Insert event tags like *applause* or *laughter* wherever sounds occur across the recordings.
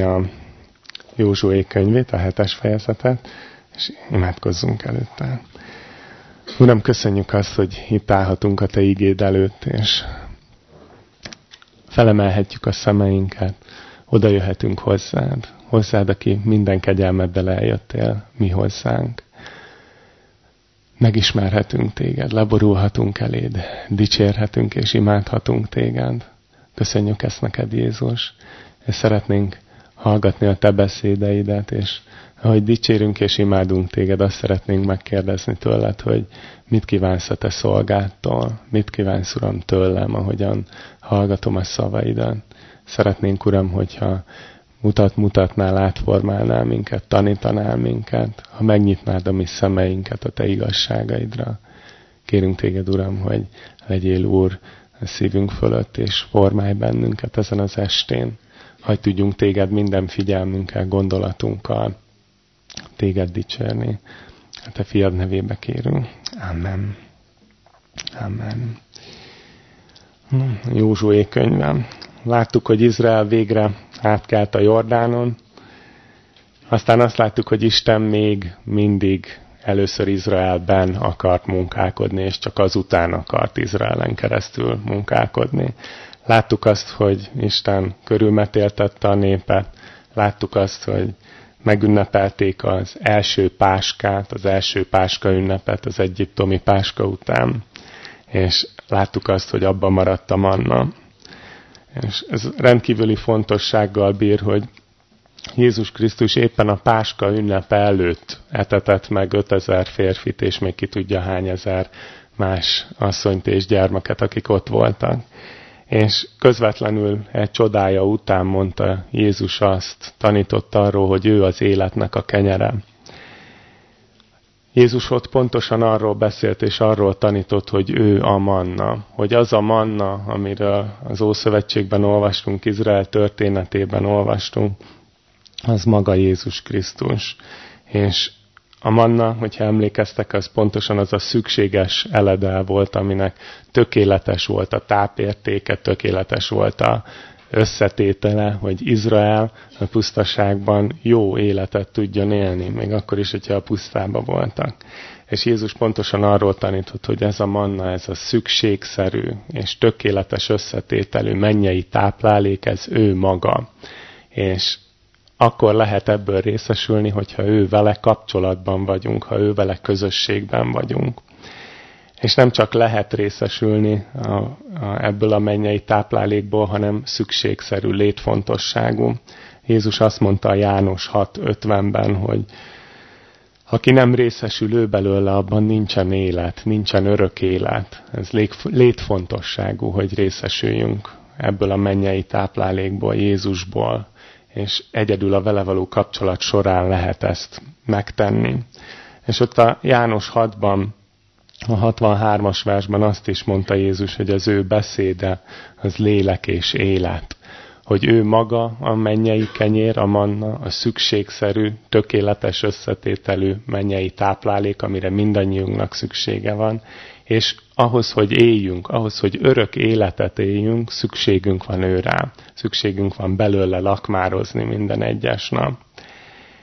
a Józsué könyvét, a hetes fejezetet, és imádkozzunk előtte. Uram, köszönjük azt, hogy itt állhatunk a Te igéd előtt, és felemelhetjük a szemeinket, oda jöhetünk hozzád, hozzád, aki minden kegyelmeddel eljöttél mi hozzánk. Megismerhetünk téged, leborulhatunk eléd, dicsérhetünk és imádhatunk téged. Köszönjük ezt neked, Jézus, és szeretnénk hallgatni a te beszédeidet, és ahogy dicsérünk és imádunk téged, azt szeretnénk megkérdezni tőled, hogy mit kívánsz a te szolgától, mit kívánsz, Uram, tőlem, ahogyan hallgatom a szavaidat. Szeretnénk, Uram, hogyha mutat, mutatnál, átformálnál minket, tanítanál minket, ha megnyitnád a mi szemeinket a Te igazságaidra. Kérünk Téged, Uram, hogy legyél Úr a szívünk fölött, és formálj bennünket ezen az estén. Hagy tudjunk Téged minden figyelmünkkel, gondolatunkkal Téged dicsérni. A Te fiad nevébe kérünk. Amen. Amen. Józsué könyvem. Láttuk, hogy Izrael végre átkelt a Jordánon. Aztán azt láttuk, hogy Isten még mindig először Izraelben akart munkálkodni, és csak azután akart Izraelen keresztül munkálkodni. Láttuk azt, hogy Isten körülmetéltette a népet. Láttuk azt, hogy megünnepelték az első páskát, az első páska ünnepet az egyiptomi páska után. És láttuk azt, hogy abban maradt a manna. És ez rendkívüli fontossággal bír, hogy Jézus Krisztus éppen a Páska ünnepe előtt etetett meg 5000 férfit, és még ki tudja hány ezer más asszonyt és gyermeket, akik ott voltak. És közvetlenül egy csodája után mondta Jézus azt, tanított arról, hogy ő az életnek a kenyere. Jézus ott pontosan arról beszélt és arról tanított, hogy ő a manna. Hogy az a manna, amiről az Ószövetségben olvastunk, Izrael történetében olvastunk, az maga Jézus Krisztus. És a manna, hogyha emlékeztek, az pontosan az a szükséges eledel volt, aminek tökéletes volt a tápértéke, tökéletes volt a összetétele, hogy Izrael a pusztaságban jó életet tudjon élni, még akkor is, hogyha a pusztába voltak. És Jézus pontosan arról tanított, hogy ez a manna, ez a szükségszerű és tökéletes összetételű mennyei táplálék, ez ő maga. És akkor lehet ebből részesülni, hogyha ő vele kapcsolatban vagyunk, ha ő vele közösségben vagyunk. És nem csak lehet részesülni a, a, ebből a mennyei táplálékból, hanem szükségszerű, létfontosságú. Jézus azt mondta a János 6.50-ben, hogy aki nem részesül ő belőle, abban nincsen élet, nincsen örök élet. Ez létfontosságú, hogy részesüljünk ebből a mennyei táplálékból, Jézusból, és egyedül a vele való kapcsolat során lehet ezt megtenni. És ott a János 6-ban a 63-as versben azt is mondta Jézus, hogy az ő beszéde az lélek és élet. Hogy ő maga a mennyei kenyér, a manna, a szükségszerű, tökéletes összetételű mennyei táplálék, amire mindannyiunknak szüksége van, és ahhoz, hogy éljünk, ahhoz, hogy örök életet éljünk, szükségünk van ő rá. Szükségünk van belőle lakmározni minden egyes nap.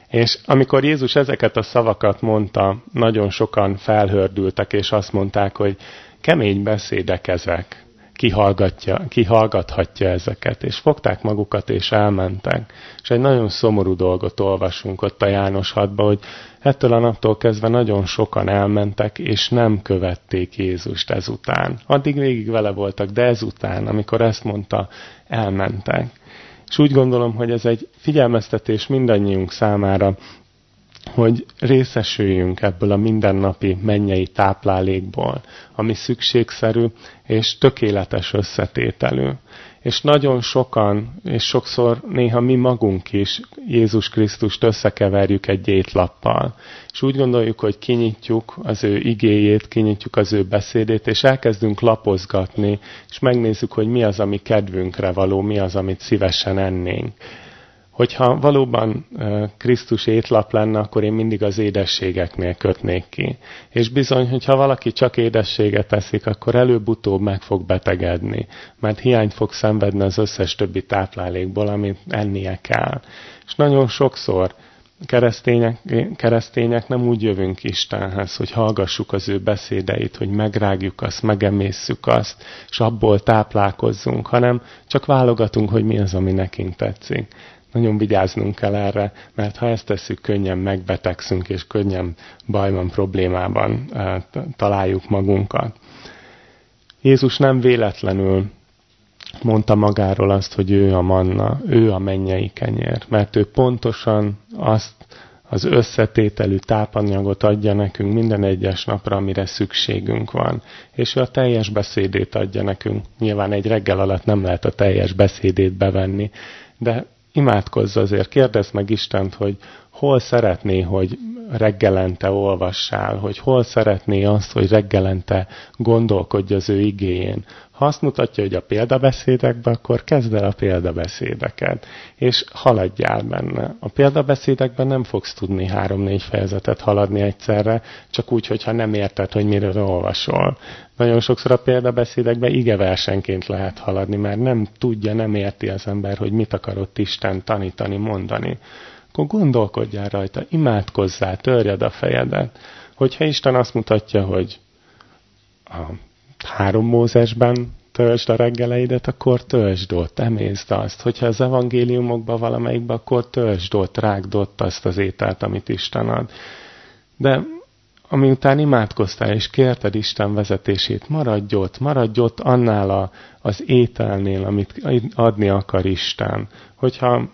És amikor Jézus ezeket a szavakat mondta, nagyon sokan felhördültek, és azt mondták, hogy kemény beszédek ezek, ki, hallgatja, ki hallgathatja ezeket, és fogták magukat, és elmentek. És egy nagyon szomorú dolgot olvasunk ott a János hadba, hogy ettől a naptól kezdve nagyon sokan elmentek, és nem követték Jézust ezután. Addig végig vele voltak, de ezután, amikor ezt mondta, elmentek. És úgy gondolom, hogy ez egy figyelmeztetés mindannyiunk számára, hogy részesüljünk ebből a mindennapi mennyei táplálékból, ami szükségszerű és tökéletes összetételű. És nagyon sokan, és sokszor néha mi magunk is Jézus Krisztust összekeverjük egy étlappal. És úgy gondoljuk, hogy kinyitjuk az ő igéjét, kinyitjuk az ő beszédét, és elkezdünk lapozgatni, és megnézzük, hogy mi az, ami kedvünkre való, mi az, amit szívesen ennénk Hogyha valóban Krisztus étlap lenne, akkor én mindig az édességeknél kötnék ki. És bizony, hogyha valaki csak édességet teszik, akkor előbb-utóbb meg fog betegedni, mert hiányt fog szenvedni az összes többi táplálékból, amit ennie kell. És nagyon sokszor keresztények, keresztények nem úgy jövünk Istenhez, hogy hallgassuk az ő beszédeit, hogy megrágjuk azt, megemészszük azt, és abból táplálkozzunk, hanem csak válogatunk, hogy mi az, ami nekünk tetszik. Nagyon vigyáznunk kell erre, mert ha ezt tesszük, könnyen megbetegszünk, és könnyen bajban, problémában e, találjuk magunkat. Jézus nem véletlenül mondta magáról azt, hogy ő a manna, ő a mennyei kenyér, mert ő pontosan azt az összetételű tápanyagot adja nekünk minden egyes napra, amire szükségünk van. És ő a teljes beszédét adja nekünk. Nyilván egy reggel alatt nem lehet a teljes beszédét bevenni, de imádkozz azért, kérdezd meg Istent, hogy hol szeretné, hogy reggelente olvassál, hogy hol szeretné azt, hogy reggelente gondolkodj az ő igéjén. Ha azt mutatja, hogy a példabeszédekbe, akkor kezd el a példabeszédeket, és haladjál benne. A példabeszédekben nem fogsz tudni három-négy fejezetet haladni egyszerre, csak úgy, hogyha nem érted, hogy miről olvasol. Nagyon sokszor a példabeszédekben igeversenként lehet haladni, mert nem tudja, nem érti az ember, hogy mit akarott Isten tanítani, mondani. Akkor gondolkodjál rajta, imádkozzál, törjed a fejedet. Hogyha Isten azt mutatja, hogy a három Mózesben töltsd a reggeleidet, akkor töltsd ott, emészd azt. Hogyha az evangéliumokban valamelyikben, akkor töltsd ott, rágd ott azt az ételt, amit Isten ad. De amiután imádkoztál és kérted Isten vezetését, maradj ott, maradj ott annál a, az ételnél, amit adni akar Isten. Hogyha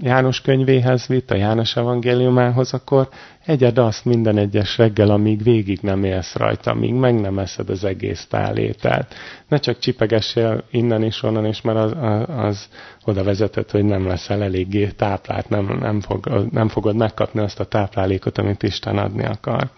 János könyvéhez vitt, a János evangéliumához, akkor egyed azt minden egyes reggel, amíg végig nem élsz rajta, amíg meg nem eszed az egész tálételt. Ne csak csipegessél innen és onnan, és mert az, az oda vezetett, hogy nem leszel eléggé táplált, nem, nem, fog, nem fogod megkapni azt a táplálékot, amit Isten adni akar.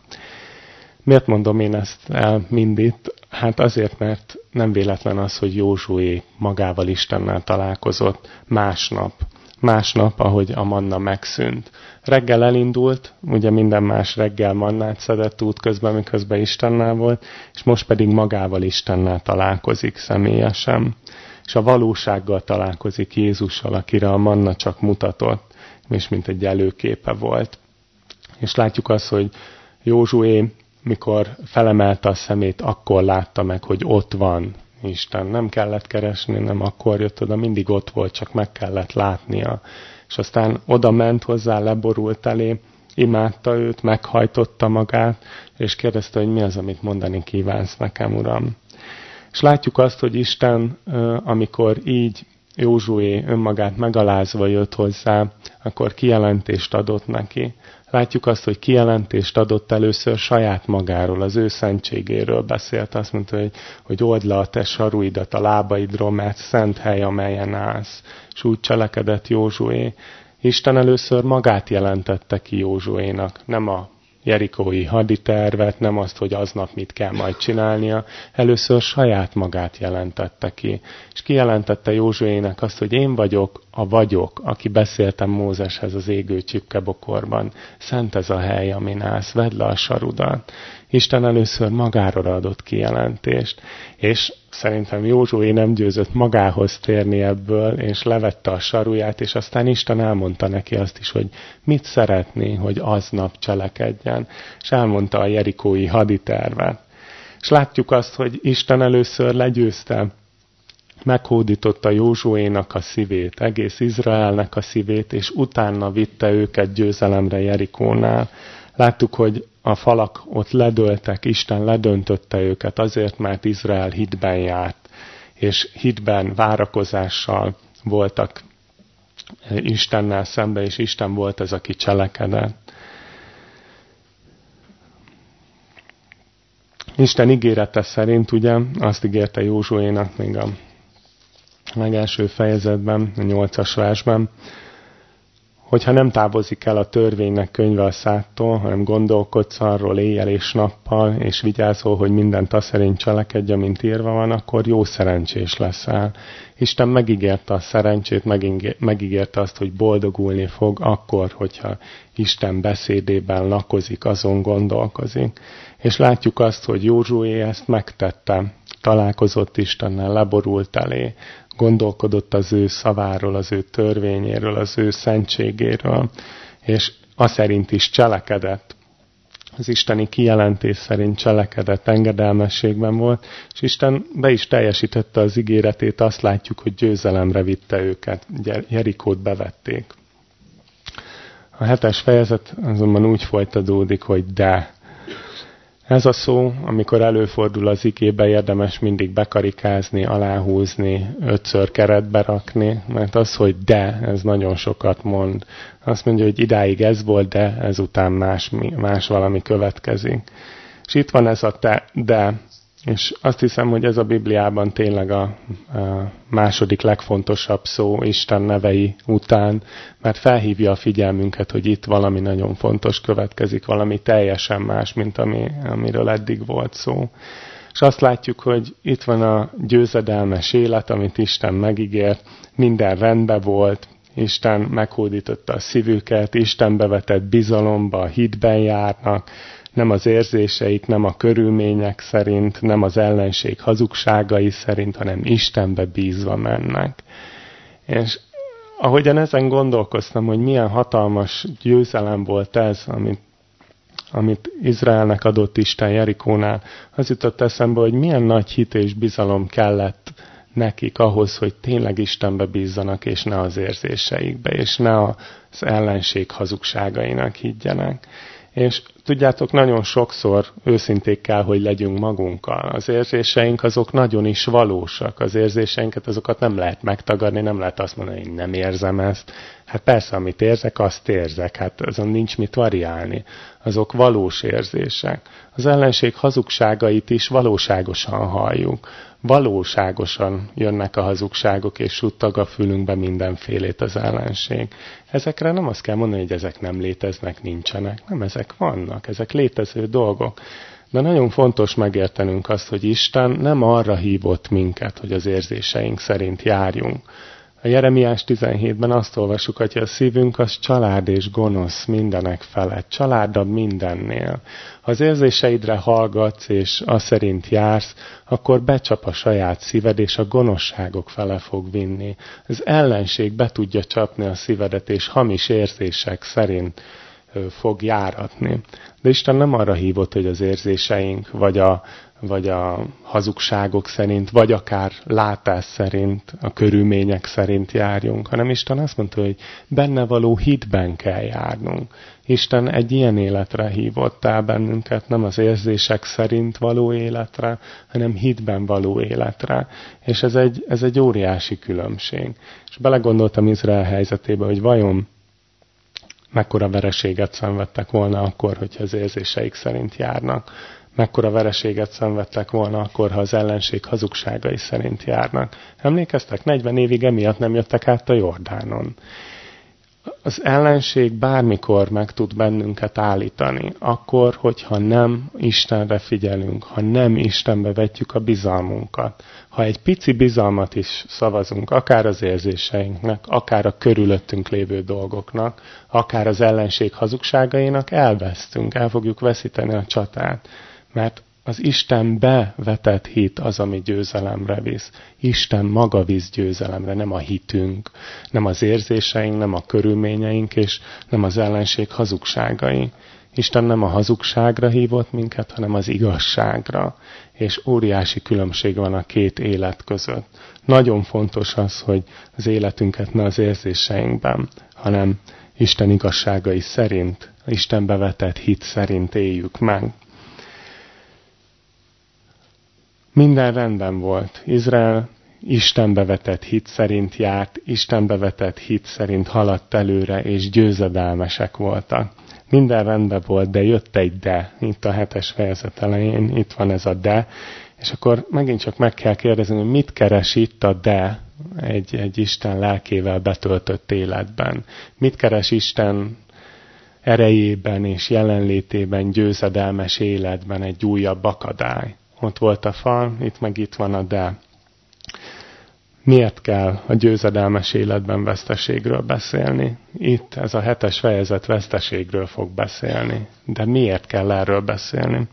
Miért mondom én ezt el mindig? Hát azért, mert nem véletlen az, hogy Józsué magával Istennel találkozott másnap. Másnap, ahogy a manna megszűnt. Reggel elindult, ugye minden más reggel mannát szedett út közben, miközben Istennel volt, és most pedig magával Istennel találkozik személyesen. És a valósággal találkozik Jézussal, akire a manna csak mutatott, és mint egy előképe volt. És látjuk azt, hogy Józsué mikor felemelte a szemét, akkor látta meg, hogy ott van Isten. Nem kellett keresni, nem akkor jött oda, mindig ott volt, csak meg kellett látnia. És aztán oda ment hozzá, leborult elé, imádta őt, meghajtotta magát, és kérdezte, hogy mi az, amit mondani kívánsz nekem, Uram. És látjuk azt, hogy Isten, amikor így Józsué önmagát megalázva jött hozzá, akkor kijelentést adott neki. Látjuk azt, hogy kijelentést adott először saját magáról, az ő szentségéről beszélt. Azt mondta, hogy, hogy old le a te saruidat a lábaidról, mert szent hely, amelyen állsz. És úgy cselekedett Józsué. Isten először magát jelentette ki Józsuénak, nem a jerikói haditervet, nem azt, hogy aznap mit kell majd csinálnia. Először saját magát jelentette ki. És kijelentette Józsuének azt, hogy én vagyok a vagyok, aki beszéltem Mózeshez az égő csipkebokorban. Szent ez a hely, amin állsz, vedd le a sarudat. Isten először magáról adott kijelentést, és szerintem Józsué nem győzött magához térni ebből, és levette a saruját, és aztán Isten elmondta neki azt is, hogy mit szeretné, hogy aznap cselekedjen, és elmondta a jerikói haditervet. És látjuk azt, hogy Isten először legyőzte meghódította Józsuénak a szívét, egész Izraelnek a szívét, és utána vitte őket győzelemre Jerikónál. Láttuk, hogy a falak ott ledöltek, Isten ledöntötte őket azért, mert Izrael hitben járt, és hitben, várakozással voltak Istennel szembe, és Isten volt ez, aki cselekedett. Isten ígérete szerint ugye azt ígérte Józsuénak még a legelső fejezetben, a nyolcas versben, hogyha nem távozik el a törvénynek könyve a szától, hanem gondolkodsz arról éjjel és nappal, és vigyázol, hogy mindent a szerint cselekedj, mint írva van, akkor jó szerencsés leszel. Isten megígérte a szerencsét, megígérte azt, hogy boldogulni fog akkor, hogyha Isten beszédében lakozik, azon gondolkozik. És látjuk azt, hogy Józsué ezt megtette, találkozott Istennel, leborult elé, gondolkodott az ő szaváról, az ő törvényéről, az ő szentségéről, és azt szerint is cselekedett. Az isteni kijelentés szerint cselekedett, engedelmességben volt, és Isten be is teljesítette az ígéretét, azt látjuk, hogy győzelemre vitte őket, Jerikót bevették. A hetes fejezet azonban úgy folytatódik, hogy de. Ez a szó, amikor előfordul az igébe, érdemes mindig bekarikázni, aláhúzni, ötször keretbe rakni, mert az, hogy de, ez nagyon sokat mond. Azt mondja, hogy idáig ez volt, de ezután más, más valami következik. És itt van ez a te, de, és azt hiszem, hogy ez a Bibliában tényleg a, a második legfontosabb szó Isten nevei után, mert felhívja a figyelmünket, hogy itt valami nagyon fontos következik, valami teljesen más, mint ami, amiről eddig volt szó. És azt látjuk, hogy itt van a győzedelmes élet, amit Isten megígért, minden rendben volt, Isten meghódította a szívüket, Isten bevetett bizalomba, hitben járnak, nem az érzéseik, nem a körülmények szerint, nem az ellenség hazugságai szerint, hanem Istenbe bízva mennek. És ahogyan ezen gondolkoztam, hogy milyen hatalmas győzelem volt ez, amit, amit Izraelnek adott Isten Jerikónál, az jutott eszembe, hogy milyen nagy hit és bizalom kellett nekik ahhoz, hogy tényleg Istenbe bízzanak, és ne az érzéseikbe, és ne az ellenség hazugságainak higgyenek. És tudjátok, nagyon sokszor őszinték kell, hogy legyünk magunkkal. Az érzéseink azok nagyon is valósak. Az érzéseinket azokat nem lehet megtagadni, nem lehet azt mondani, hogy nem érzem ezt. Hát persze, amit érzek, azt érzek. Hát azon nincs mit variálni. Azok valós érzések. Az ellenség hazugságait is valóságosan halljuk valóságosan jönnek a hazugságok, és suttag a fülünkbe mindenfélét az ellenség. Ezekre nem azt kell mondani, hogy ezek nem léteznek, nincsenek. Nem, ezek vannak, ezek létező dolgok. De nagyon fontos megértenünk azt, hogy Isten nem arra hívott minket, hogy az érzéseink szerint járjunk, a Jeremiás 17-ben azt olvasjuk, hogy a szívünk az család és gonosz mindenek felett, családabb mindennél. Ha az érzéseidre hallgatsz és az szerint jársz, akkor becsap a saját szíved, és a gonoszságok fele fog vinni. Az ellenség be tudja csapni a szívedet, és hamis érzések szerint fog járatni. De Isten nem arra hívott, hogy az érzéseink, vagy a, vagy a hazugságok szerint, vagy akár látás szerint, a körülmények szerint járjunk, hanem Isten azt mondta, hogy benne való hitben kell járnunk. Isten egy ilyen életre hívott el bennünket, nem az érzések szerint való életre, hanem hitben való életre. És ez egy, ez egy óriási különbség. És belegondoltam Izrael helyzetébe, hogy vajon mekkora vereséget szenvedtek volna akkor, hogyha az érzéseik szerint járnak mekkora vereséget szenvedtek volna akkor, ha az ellenség hazugságai szerint járnak. Emlékeztek? 40 évig emiatt nem jöttek át a Jordánon. Az ellenség bármikor meg tud bennünket állítani, akkor, hogyha nem Istenre figyelünk, ha nem Istenbe vetjük a bizalmunkat, ha egy pici bizalmat is szavazunk, akár az érzéseinknek, akár a körülöttünk lévő dolgoknak, akár az ellenség hazugságainak, elvesztünk, el fogjuk veszíteni a csatát. Mert az Istenbe vetett hit az, ami győzelemre visz. Isten maga visz győzelemre, nem a hitünk, nem az érzéseink, nem a körülményeink, és nem az ellenség hazugságai. Isten nem a hazugságra hívott minket, hanem az igazságra. És óriási különbség van a két élet között. Nagyon fontos az, hogy az életünket ne az érzéseinkben, hanem Isten igazságai szerint, Isten bevetett hit szerint éljük meg. Minden rendben volt. Izrael Istenbe vetett hit szerint járt, Istenbe vetett hit szerint haladt előre, és győzedelmesek voltak. Minden rendben volt, de jött egy de, itt a hetes fejezet elején, itt van ez a de, és akkor megint csak meg kell kérdezni, hogy mit keres itt a de, egy, egy Isten lelkével betöltött életben? Mit keres Isten erejében és jelenlétében, győzedelmes életben egy újabb akadály? Ott volt a fal, itt meg itt van a de. Miért kell a győzedelmes életben veszteségről beszélni? Itt ez a hetes fejezet veszteségről fog beszélni. De miért kell erről beszélni?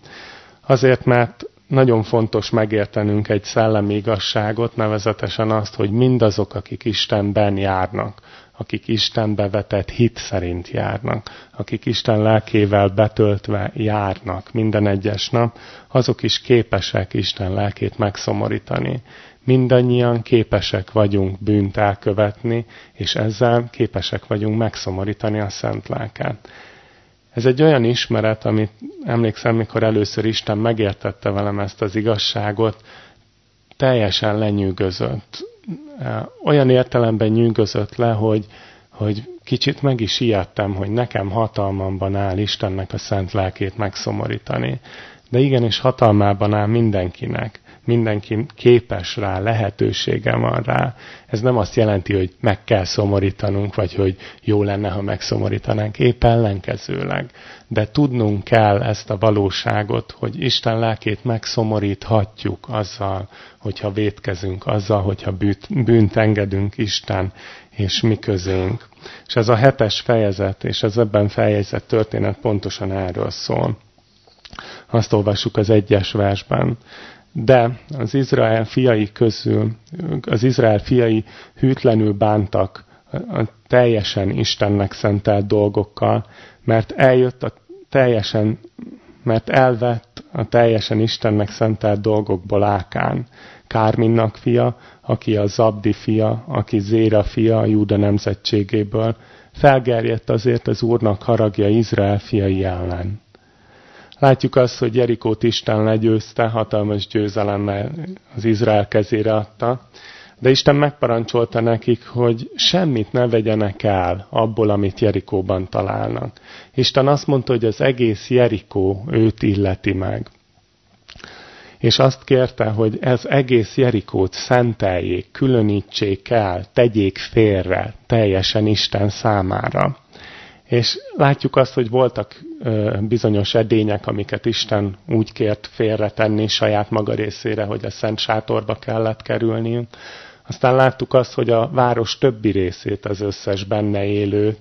Azért, mert nagyon fontos megértenünk egy szellemi igazságot, nevezetesen azt, hogy mindazok, akik Istenben járnak, akik Istenbe vetett hit szerint járnak, akik Isten lelkével betöltve járnak minden egyes nap, azok is képesek Isten lelkét megszomorítani. Mindannyian képesek vagyunk bűnt elkövetni, és ezzel képesek vagyunk megszomorítani a szent lelket. Ez egy olyan ismeret, amit emlékszem, mikor először Isten megértette velem ezt az igazságot, teljesen lenyűgözött. Olyan értelemben nyűgözött le, hogy, hogy kicsit meg is ijedtem, hogy nekem hatalmamban áll Istennek a szent lelkét megszomorítani. De igenis hatalmában áll mindenkinek mindenki képes rá, lehetősége van rá. Ez nem azt jelenti, hogy meg kell szomorítanunk, vagy hogy jó lenne, ha megszomorítanánk. Épp ellenkezőleg. De tudnunk kell ezt a valóságot, hogy Isten lelkét megszomoríthatjuk azzal, hogyha vétkezünk, azzal, hogyha bűnt, bűnt engedünk Isten és mi közénk. És ez a hetes fejezet, és ez ebben fejezet történet pontosan erről szól. Azt olvassuk az egyes versben. De az Izrael fiai közül, az Izrael fiai hűtlenül bántak a teljesen Istennek szentelt dolgokkal, mert eljött a teljesen, mert elvett a teljesen Istennek szentelt dolgokból Ákán, Kárminnak fia, aki a Zabdi fia, aki Zéra fia a Júda nemzetségéből, felgerjedt azért az Úrnak haragja Izrael fiai ellen. Látjuk azt, hogy Jerikót Isten legyőzte, hatalmas győzelemmel az Izrael kezére adta, de Isten megparancsolta nekik, hogy semmit ne vegyenek el abból, amit Jerikóban találnak. Isten azt mondta, hogy az egész Jerikó őt illeti meg. És azt kérte, hogy ez egész Jerikót szenteljék, különítsék el, tegyék félre, teljesen Isten számára. És látjuk azt, hogy voltak bizonyos edények, amiket Isten úgy kért félretenni saját maga részére, hogy a szent sátorba kellett kerülni. Aztán láttuk azt, hogy a város többi részét, az összes benne élőt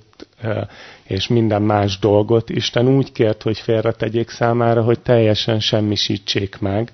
és minden más dolgot Isten úgy kért, hogy félretegyék számára, hogy teljesen semmisítsék meg,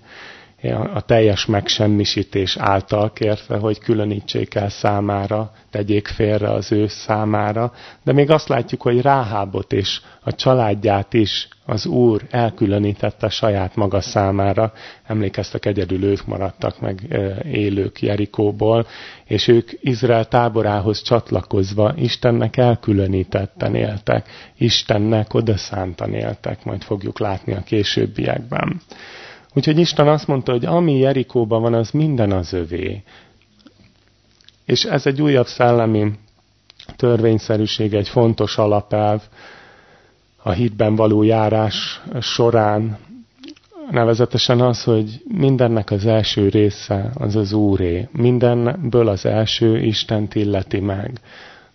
a teljes megsemmisítés által kérve, hogy különítsék el számára, tegyék félre az ő számára, de még azt látjuk, hogy Ráhábot és a családját is az Úr elkülönítette saját maga számára. Emlékeztek, egyedül ők maradtak meg élők Jerikóból, és ők Izrael táborához csatlakozva Istennek elkülönítetten éltek, Istennek odaszántan éltek, majd fogjuk látni a későbbiekben. Úgyhogy Isten azt mondta, hogy ami Jerikóban van, az minden az övé. És ez egy újabb szellemi törvényszerűség, egy fontos alapelv a hitben való járás során, nevezetesen az, hogy mindennek az első része az az Úré. Mindenből az első Istent illeti meg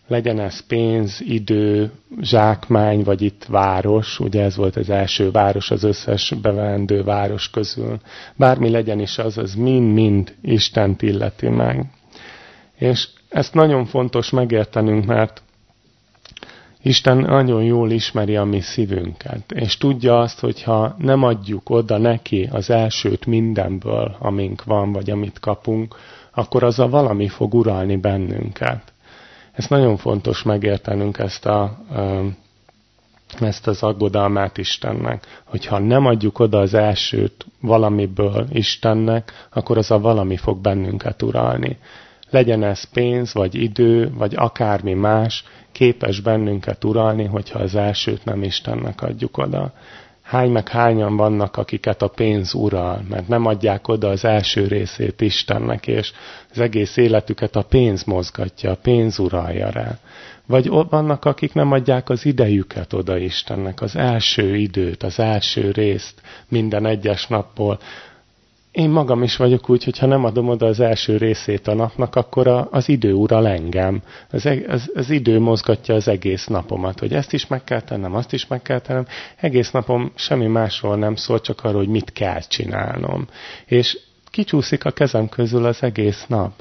legyen ez pénz, idő, zsákmány, vagy itt város, ugye ez volt az első város az összes bevendő város közül. Bármi legyen is az, az mind-mind Istent illeti meg. És ezt nagyon fontos megértenünk, mert Isten nagyon jól ismeri a mi szívünket, és tudja azt, hogyha nem adjuk oda neki az elsőt mindenből, amink van, vagy amit kapunk, akkor az a valami fog uralni bennünket. Ezt nagyon fontos megértenünk ezt, a, ezt az aggodalmát Istennek. Hogyha nem adjuk oda az elsőt valamiből Istennek, akkor az a valami fog bennünket uralni. Legyen ez pénz, vagy idő, vagy akármi más, képes bennünket uralni, hogyha az elsőt nem Istennek adjuk oda hány meg hányan vannak, akiket a pénz ural, mert nem adják oda az első részét Istennek, és az egész életüket a pénz mozgatja, a pénz uralja rá. Vagy vannak, akik nem adják az idejüket oda Istennek, az első időt, az első részt minden egyes napból. Én magam is vagyok úgy, hogy ha nem adom oda az első részét a napnak, akkor a, az idő ural engem. Az, e, az, az idő mozgatja az egész napomat, hogy ezt is meg kell tennem, azt is meg kell tennem. Egész napom semmi másról nem szól, csak arról, hogy mit kell csinálnom. És kicsúszik a kezem közül az egész nap.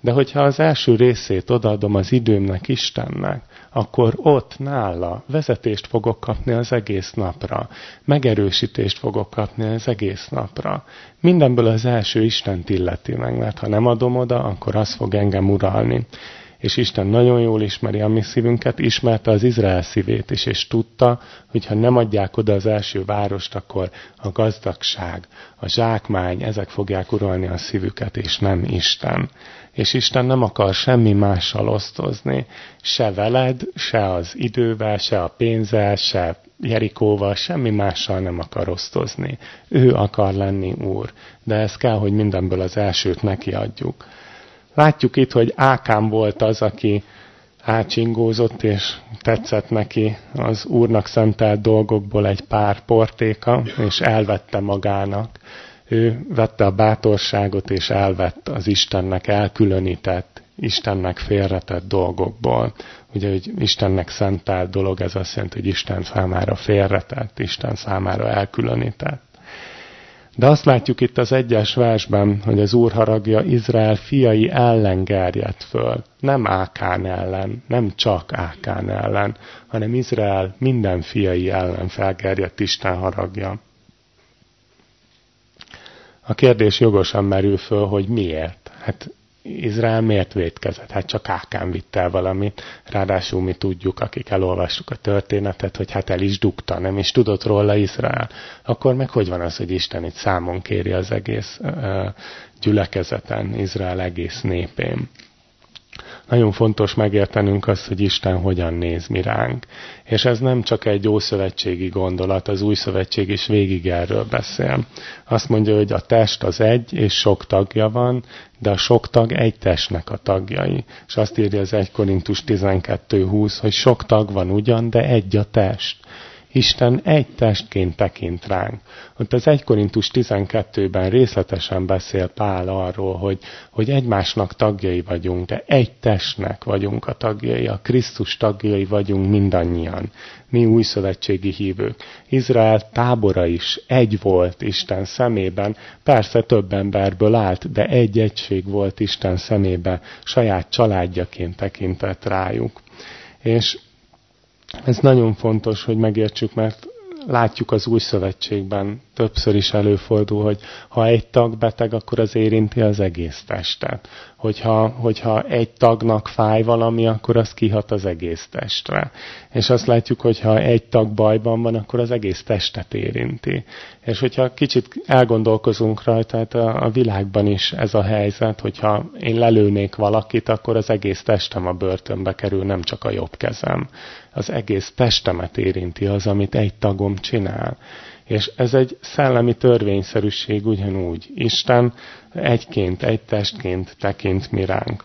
De hogyha az első részét odaadom az időmnek Istennek, akkor ott nála vezetést fogok kapni az egész napra, megerősítést fogok kapni az egész napra. Mindenből az első Istent illeti meg, mert ha nem adom oda, akkor az fog engem uralni. És Isten nagyon jól ismeri a mi szívünket, ismerte az Izrael szívét is, és tudta, hogy ha nem adják oda az első várost, akkor a gazdagság, a zsákmány, ezek fogják uralni a szívüket, és nem Isten és Isten nem akar semmi mással osztozni, se veled, se az idővel, se a pénzzel, se Jerikóval, semmi mással nem akar osztozni. Ő akar lenni Úr, de ez kell, hogy mindenből az elsőt neki adjuk. Látjuk itt, hogy Ákám volt az, aki ácsingózott, és tetszett neki az Úrnak szentelt dolgokból egy pár portéka, és elvette magának ő vette a bátorságot és elvett az Istennek elkülönített, Istennek félretett dolgokból. Ugye, hogy Istennek szentelt dolog, ez azt jelenti, hogy Isten számára félretett, Isten számára elkülönített. De azt látjuk itt az egyes versben, hogy az Úr haragja Izrael fiai ellen gerjedt föl. Nem Ákán ellen, nem csak Ákán ellen, hanem Izrael minden fiai ellen felgerjedt Isten haragja. A kérdés jogosan merül föl, hogy miért. Hát Izrael miért védkezett? Hát csak Ákán vitt el valamit. Ráadásul mi tudjuk, akik elolvassuk a történetet, hogy hát el is dugta, nem is tudott róla Izrael. Akkor meg hogy van az, hogy Isten itt számon kéri az egész uh, gyülekezeten, Izrael egész népén? Nagyon fontos megértenünk azt, hogy Isten hogyan néz mi ránk. És ez nem csak egy ószövetségi gondolat, az új szövetség is végig erről beszél. Azt mondja, hogy a test az egy, és sok tagja van, de a sok tag egy testnek a tagjai. És azt írja az 1 Korintus 12.20, hogy sok tag van ugyan, de egy a test. Isten egy testként tekint ránk. Ott az 1 Korintus 12-ben részletesen beszél Pál arról, hogy, hogy egymásnak tagjai vagyunk, de egy testnek vagyunk a tagjai, a Krisztus tagjai vagyunk mindannyian. Mi új szövetségi hívők. Izrael tábora is egy volt Isten szemében, persze több emberből állt, de egy egység volt Isten szemében, saját családjaként tekintett rájuk. És ez nagyon fontos, hogy megértsük, mert látjuk az új szövetségben, többször is előfordul, hogy ha egy tag beteg, akkor az érinti az egész testet. Hogyha, hogyha egy tagnak fáj valami, akkor az kihat az egész testre. És azt látjuk, hogy ha egy tag bajban van, akkor az egész testet érinti. És hogyha kicsit elgondolkozunk rajta, hát a, a világban is ez a helyzet, hogyha én lelőnék valakit, akkor az egész testem a börtönbe kerül, nem csak a jobb kezem. Az egész testemet érinti az, amit egy tagom csinál. És ez egy szellemi törvényszerűség ugyanúgy. Isten egyként, egy testként tekint mi ránk.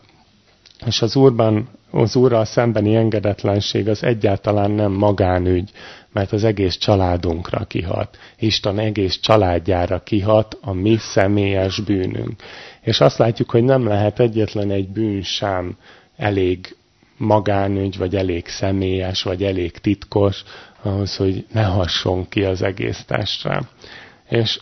És az Úrban, az Úrral szembeni engedetlenség az egyáltalán nem magánügy, mert az egész családunkra kihat. Isten egész családjára kihat a mi személyes bűnünk. És azt látjuk, hogy nem lehet egyetlen egy bűn sem elég magánügy, vagy elég személyes, vagy elég titkos, ahhoz, hogy ne hasson ki az egész testre. És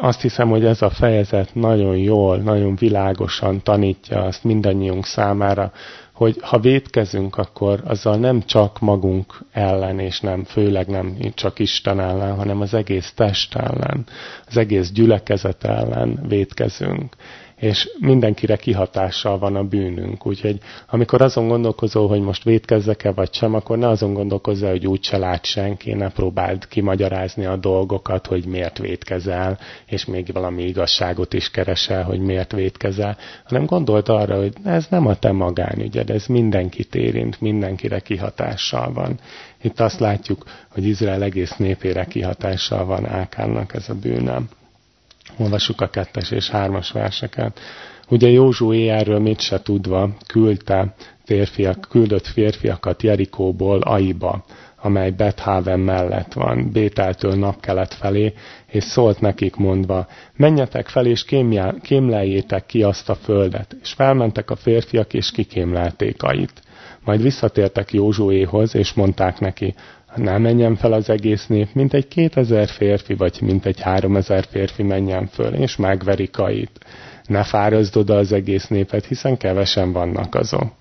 azt hiszem, hogy ez a fejezet nagyon jól, nagyon világosan tanítja azt mindannyiunk számára, hogy ha védkezünk, akkor azzal nem csak magunk ellen, és nem főleg nem csak Isten ellen, hanem az egész test ellen, az egész gyülekezet ellen védkezünk és mindenkire kihatással van a bűnünk. Úgyhogy amikor azon gondolkozol, hogy most védkezzek-e vagy sem, akkor ne azon gondolkozzál, hogy úgy se lát senki, ne próbáld kimagyarázni a dolgokat, hogy miért védkezel, és még valami igazságot is keresel, hogy miért védkezel, hanem gondold arra, hogy ez nem a te magánügyed, ez mindenkit érint, mindenkire kihatással van. Itt azt látjuk, hogy Izrael egész népére kihatással van Ákánnak ez a bűnöm. Olvassuk a kettes és hármas verseket. Ugye Józsué erről mit se tudva küldte férfiak, küldött férfiakat Jerikóból Aiba, amely Bethaven mellett van, Bételtől napkelet felé, és szólt nekik mondva, menjetek fel és kémleljétek ki azt a földet. És felmentek a férfiak, és kikémlelték ait. Majd visszatértek Józsuéhoz, és mondták neki, ne menjen fel az egész nép, mint egy kétezer férfi, vagy mint egy háromezer férfi menjen föl, és megverik ait. Ne fárazd oda az egész népet, hiszen kevesen vannak azok.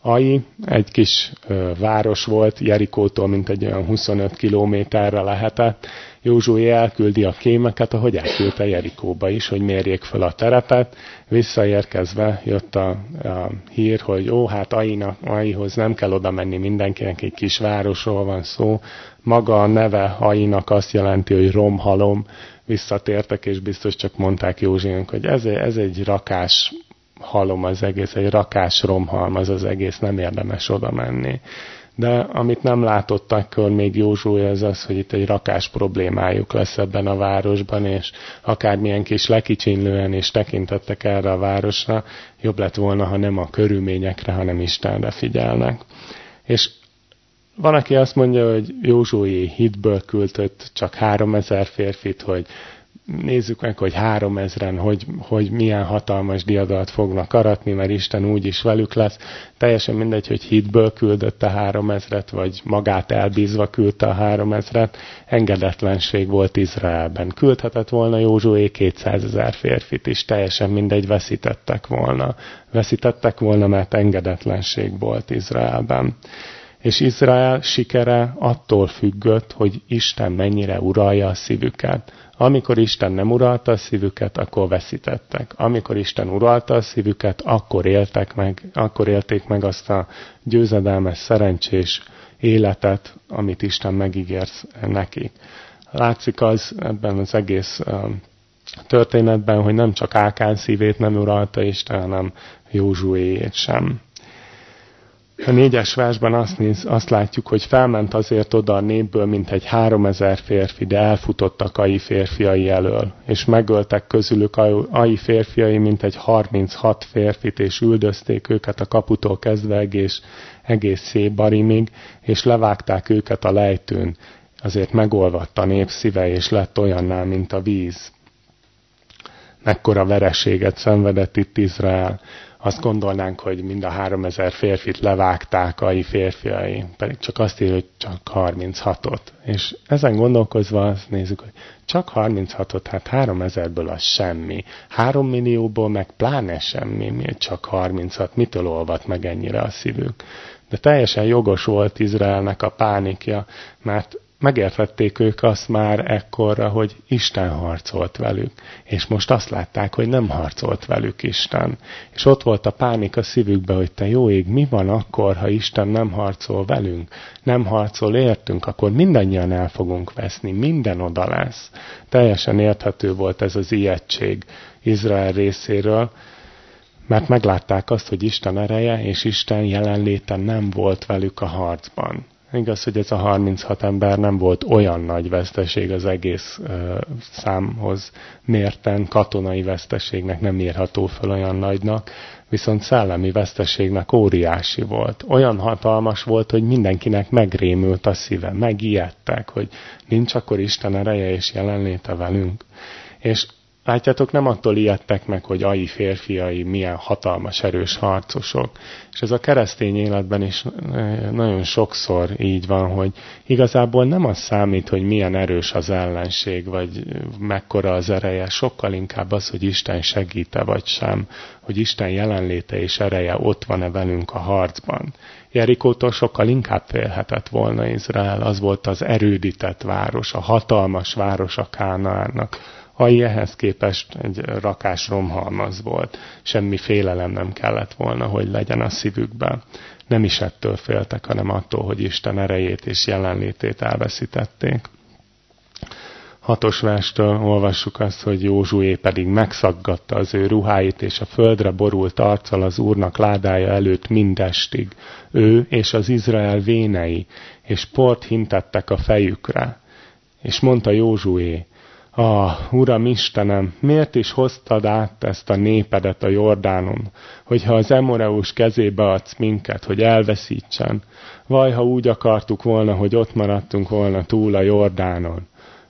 Ai egy kis ö, város volt, Jerikótól mint egy olyan 25 kilométerre lehetett. Józsué elküldi a kémeket, ahogy elküldte Jerikóba is, hogy mérjék fel a terepet. Visszaérkezve jött a, a hír, hogy jó, hát Ainak, Aihoz nem kell oda menni mindenkinek, egy kis városról van szó. Maga a neve Ainak azt jelenti, hogy romhalom. Visszatértek, és biztos csak mondták Józsinak, hogy ez, ez egy rakás halom az egész, egy rakás romhalmaz az egész, nem érdemes oda menni. De amit nem látott akkor még Józsué az az, hogy itt egy rakás problémájuk lesz ebben a városban, és akármilyen kis lekicsinlően és tekintettek erre a városra, jobb lett volna, ha nem a körülményekre, hanem Istenre figyelnek. És van, aki azt mondja, hogy Józsué hitből küldött csak három ezer férfit, hogy nézzük meg, hogy három ezren, hogy, hogy milyen hatalmas diadalt fognak aratni, mert Isten úgy is velük lesz. Teljesen mindegy, hogy hitből küldött a három ezret, vagy magát elbízva küldte a három ezret. Engedetlenség volt Izraelben. Küldhetett volna Józsué 200 ezer férfit is, teljesen mindegy, veszítettek volna. Veszítettek volna, mert engedetlenség volt Izraelben. És Izrael sikere attól függött, hogy Isten mennyire uralja a szívüket amikor Isten nem uralta a szívüket, akkor veszítettek. Amikor Isten uralta a szívüket, akkor éltek meg, akkor élték meg azt a győzedelmes, szerencsés életet, amit Isten megígért nekik. Látszik az ebben az egész történetben, hogy nem csak Ákán szívét nem uralta Isten, hanem Józsuéjét sem. A négyes versben azt, néz, azt látjuk, hogy felment azért oda a népből, mint egy háromezer férfi, de elfutottak ai férfiai elől, és megöltek közülük ai férfiai, mint egy 36 férfit, és üldözték őket a kaputól kezdve egész, egész szép barimig, és levágták őket a lejtőn. Azért megolvadt a nép szíve, és lett olyanná, mint a víz. Mekkora vereséget szenvedett itt Izrael azt gondolnánk, hogy mind a 3000 férfit levágták a férfiai, pedig csak azt írja, hogy csak 36-ot. És ezen gondolkozva azt nézzük, hogy csak 36-ot, hát 3000-ből az semmi. 3 millióból meg pláne semmi, miért csak 36, mitől olvat meg ennyire a szívük. De teljesen jogos volt Izraelnek a pánikja, mert megértették ők azt már ekkorra, hogy Isten harcolt velük. És most azt látták, hogy nem harcolt velük Isten. És ott volt a pánik a szívükbe, hogy te jó ég, mi van akkor, ha Isten nem harcol velünk? Nem harcol értünk, akkor mindannyian el fogunk veszni, minden oda lesz. Teljesen érthető volt ez az ijegység Izrael részéről, mert meglátták azt, hogy Isten ereje és Isten jelenléte nem volt velük a harcban. Igaz, hogy ez a 36 ember nem volt olyan nagy veszteség az egész uh, számhoz mérten, katonai veszteségnek nem írható fel olyan nagynak, viszont szellemi veszteségnek óriási volt. Olyan hatalmas volt, hogy mindenkinek megrémült a szíve, megijedtek, hogy nincs akkor Isten ereje és jelenléte velünk. És Látjátok, nem attól ijedtek meg, hogy ai férfiai milyen hatalmas, erős harcosok. És ez a keresztény életben is eh, nagyon sokszor így van, hogy igazából nem az számít, hogy milyen erős az ellenség, vagy mekkora az ereje, sokkal inkább az, hogy Isten segíte vagy sem, hogy Isten jelenléte és ereje ott van-e velünk a harcban. Jerikótól sokkal inkább félhetett volna Izrael, az volt az erődített város, a hatalmas város a Kánaánnak, Ai ehhez képest egy rakás romhalmaz volt. Semmi félelem nem kellett volna, hogy legyen a szívükben. Nem is ettől féltek, hanem attól, hogy Isten erejét és jelenlétét elveszítették. Hatos verstől olvassuk azt, hogy Józsué pedig megszaggatta az ő ruháit, és a földre borult arccal az úrnak ládája előtt mindestig, ő és az Izrael vénei, és port hintettek a fejükre. És mondta Józsué, Ah, Uram Istenem, miért is hoztad át ezt a népedet a Jordánon, hogyha az Emoreus kezébe adsz minket, hogy elveszítsen? Vaj, ha úgy akartuk volna, hogy ott maradtunk volna túl a Jordánon.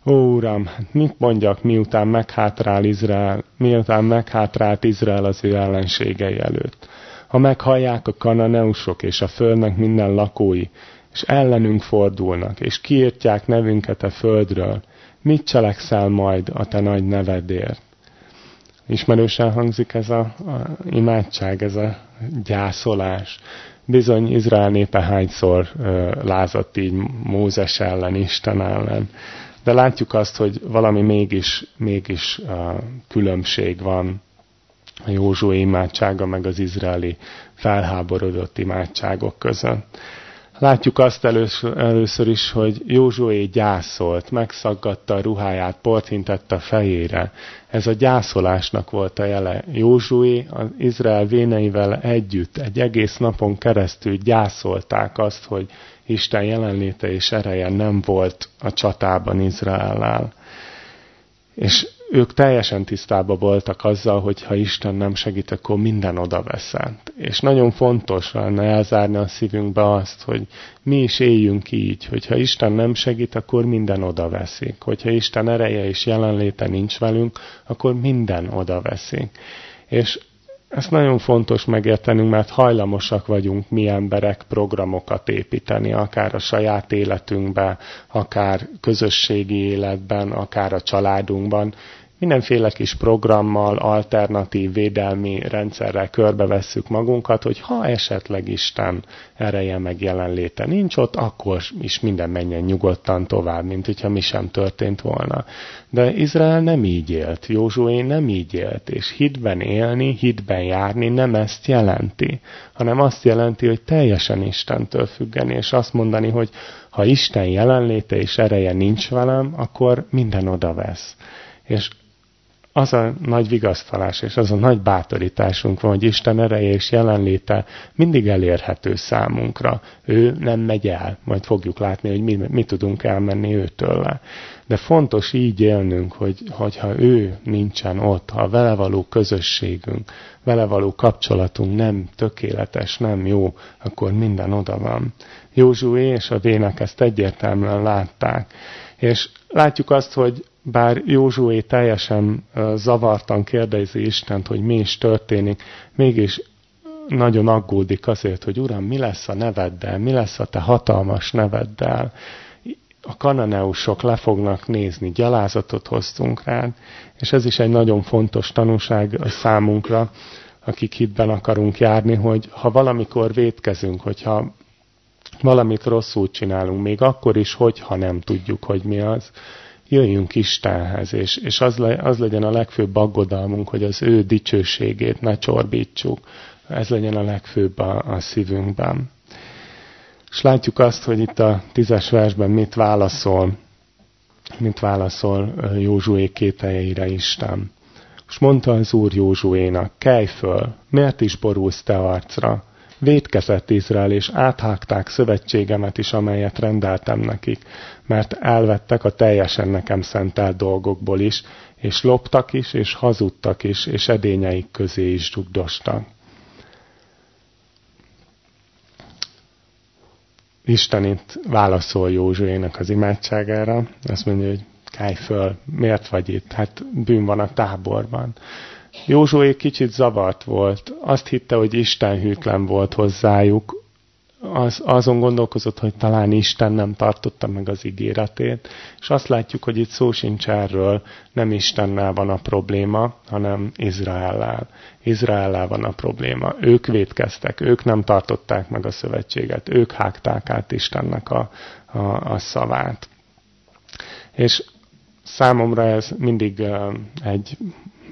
Ó, Uram, hát mit mondjak, miután meghátrál Izrael, miután meghátrált Izrael az ő ellenségei előtt? Ha meghallják a kananeusok és a földnek minden lakói, és ellenünk fordulnak, és kiírtják nevünket a földről, mit cselekszel majd a te nagy nevedért? Ismerősen hangzik ez a, a imádság, ez a gyászolás. Bizony Izrael népe hányszor ö, lázadt így Mózes ellen, Isten ellen. De látjuk azt, hogy valami mégis, mégis ö, különbség van a Józsué imádsága meg az izraeli felháborodott imádságok között. Látjuk azt először, is, hogy Józsué gyászolt, megszaggatta a ruháját, porthintett a fejére. Ez a gyászolásnak volt a jele. Józsué az Izrael véneivel együtt egy egész napon keresztül gyászolták azt, hogy Isten jelenléte és ereje nem volt a csatában Izraellel. És ők teljesen tisztában voltak azzal, hogy ha Isten nem segít, akkor minden oda veszent. És nagyon fontos lenne elzárni a szívünkbe azt, hogy mi is éljünk így, hogyha Isten nem segít, akkor minden oda veszik. Hogyha Isten ereje és jelenléte nincs velünk, akkor minden oda veszik. És ezt nagyon fontos megértenünk, mert hajlamosak vagyunk mi emberek programokat építeni, akár a saját életünkben, akár közösségi életben, akár a családunkban, mindenféle kis programmal, alternatív védelmi rendszerrel körbevesszük magunkat, hogy ha esetleg Isten ereje meg jelenléte nincs ott, akkor is minden menjen nyugodtan tovább, mint hogyha mi sem történt volna. De Izrael nem így élt, Józsué nem így élt, és hitben élni, hitben járni nem ezt jelenti, hanem azt jelenti, hogy teljesen Istentől függeni, és azt mondani, hogy ha Isten jelenléte és ereje nincs velem, akkor minden oda vesz. És az a nagy vigasztalás és az a nagy bátorításunk van, hogy Isten ereje és jelenléte mindig elérhető számunkra. Ő nem megy el, majd fogjuk látni, hogy mi, mi tudunk elmenni őtől. De fontos így élnünk, hogy, hogyha ő nincsen ott, ha vele való közösségünk, vele való kapcsolatunk nem tökéletes, nem jó, akkor minden oda van. Józsué és a vének ezt egyértelműen látták. És látjuk azt, hogy bár Józsué teljesen zavartan kérdezi Istent, hogy mi is történik, mégis nagyon aggódik azért, hogy Uram, mi lesz a neveddel, mi lesz a te hatalmas neveddel. A kananeusok le fognak nézni, gyalázatot hoztunk rád, és ez is egy nagyon fontos tanúság a számunkra, akik hitben akarunk járni, hogy ha valamikor vétkezünk, hogyha valamit rosszul csinálunk, még akkor is, hogyha nem tudjuk, hogy mi az, jöjjünk Istenhez, és, és az, le, az legyen a legfőbb aggodalmunk, hogy az ő dicsőségét ne csorbítsuk. Ez legyen a legfőbb a, a szívünkben. És látjuk azt, hogy itt a tízes versben mit válaszol, mit válaszol Józsué kételjeire Isten. És mondta az Úr Józsuénak, kelj föl, miért is borulsz te arcra? Védkezett Izrael, és áthágták szövetségemet is, amelyet rendeltem nekik, mert elvettek a teljesen nekem szentelt dolgokból is, és loptak is, és hazudtak is, és edényeik közé is dugdostak. Isten itt válaszol Józsuének az imádságára, azt mondja, hogy kelj föl, miért vagy itt? Hát bűn van a táborban. Józsué kicsit zavart volt. Azt hitte, hogy Isten hűtlen volt hozzájuk. Az, azon gondolkozott, hogy talán Isten nem tartotta meg az ígéretét, és azt látjuk, hogy itt szó sincs erről, nem Istennel van a probléma, hanem Izraellel. Izraellel van a probléma. Ők védkeztek, ők nem tartották meg a szövetséget, ők hágták át Istennek a, a, a szavát. És számomra ez mindig egy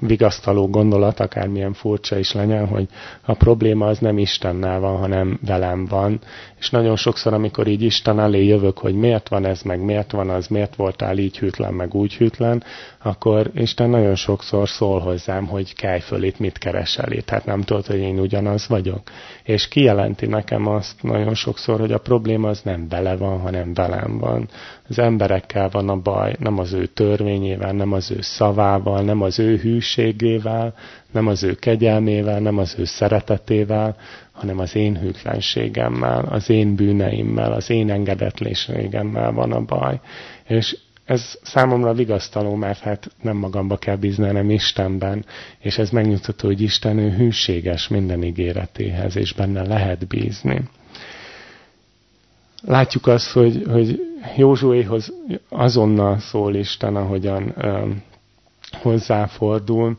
vigasztaló gondolat, akármilyen furcsa is legyen, hogy a probléma az nem Istennel van, hanem velem van. És nagyon sokszor, amikor így Isten elé jövök, hogy miért van ez, meg miért van az, miért voltál így hűtlen, meg úgy hűtlen, akkor Isten nagyon sokszor szól hozzám, hogy kelj föl itt, mit keresel itt. Hát nem tudod, hogy én ugyanaz vagyok. És kijelenti nekem azt nagyon sokszor, hogy a probléma az nem vele van, hanem velem van. Az emberekkel van a baj, nem az ő törvényével, nem az ő szavával, nem az ő hűségével, nem az ő kegyelmével, nem az ő szeretetével, hanem az én hűtlenségemmel, az én bűneimmel, az én engedetlenségemmel van a baj. És ez számomra vigasztaló, mert hát nem magamba kell bízni, hanem Istenben, és ez megnyugtató, hogy Isten ő hűséges minden ígéretéhez, és benne lehet bízni. Látjuk azt, hogy, hogy Józsuéhoz azonnal szól Isten, ahogyan um, hozzáfordul.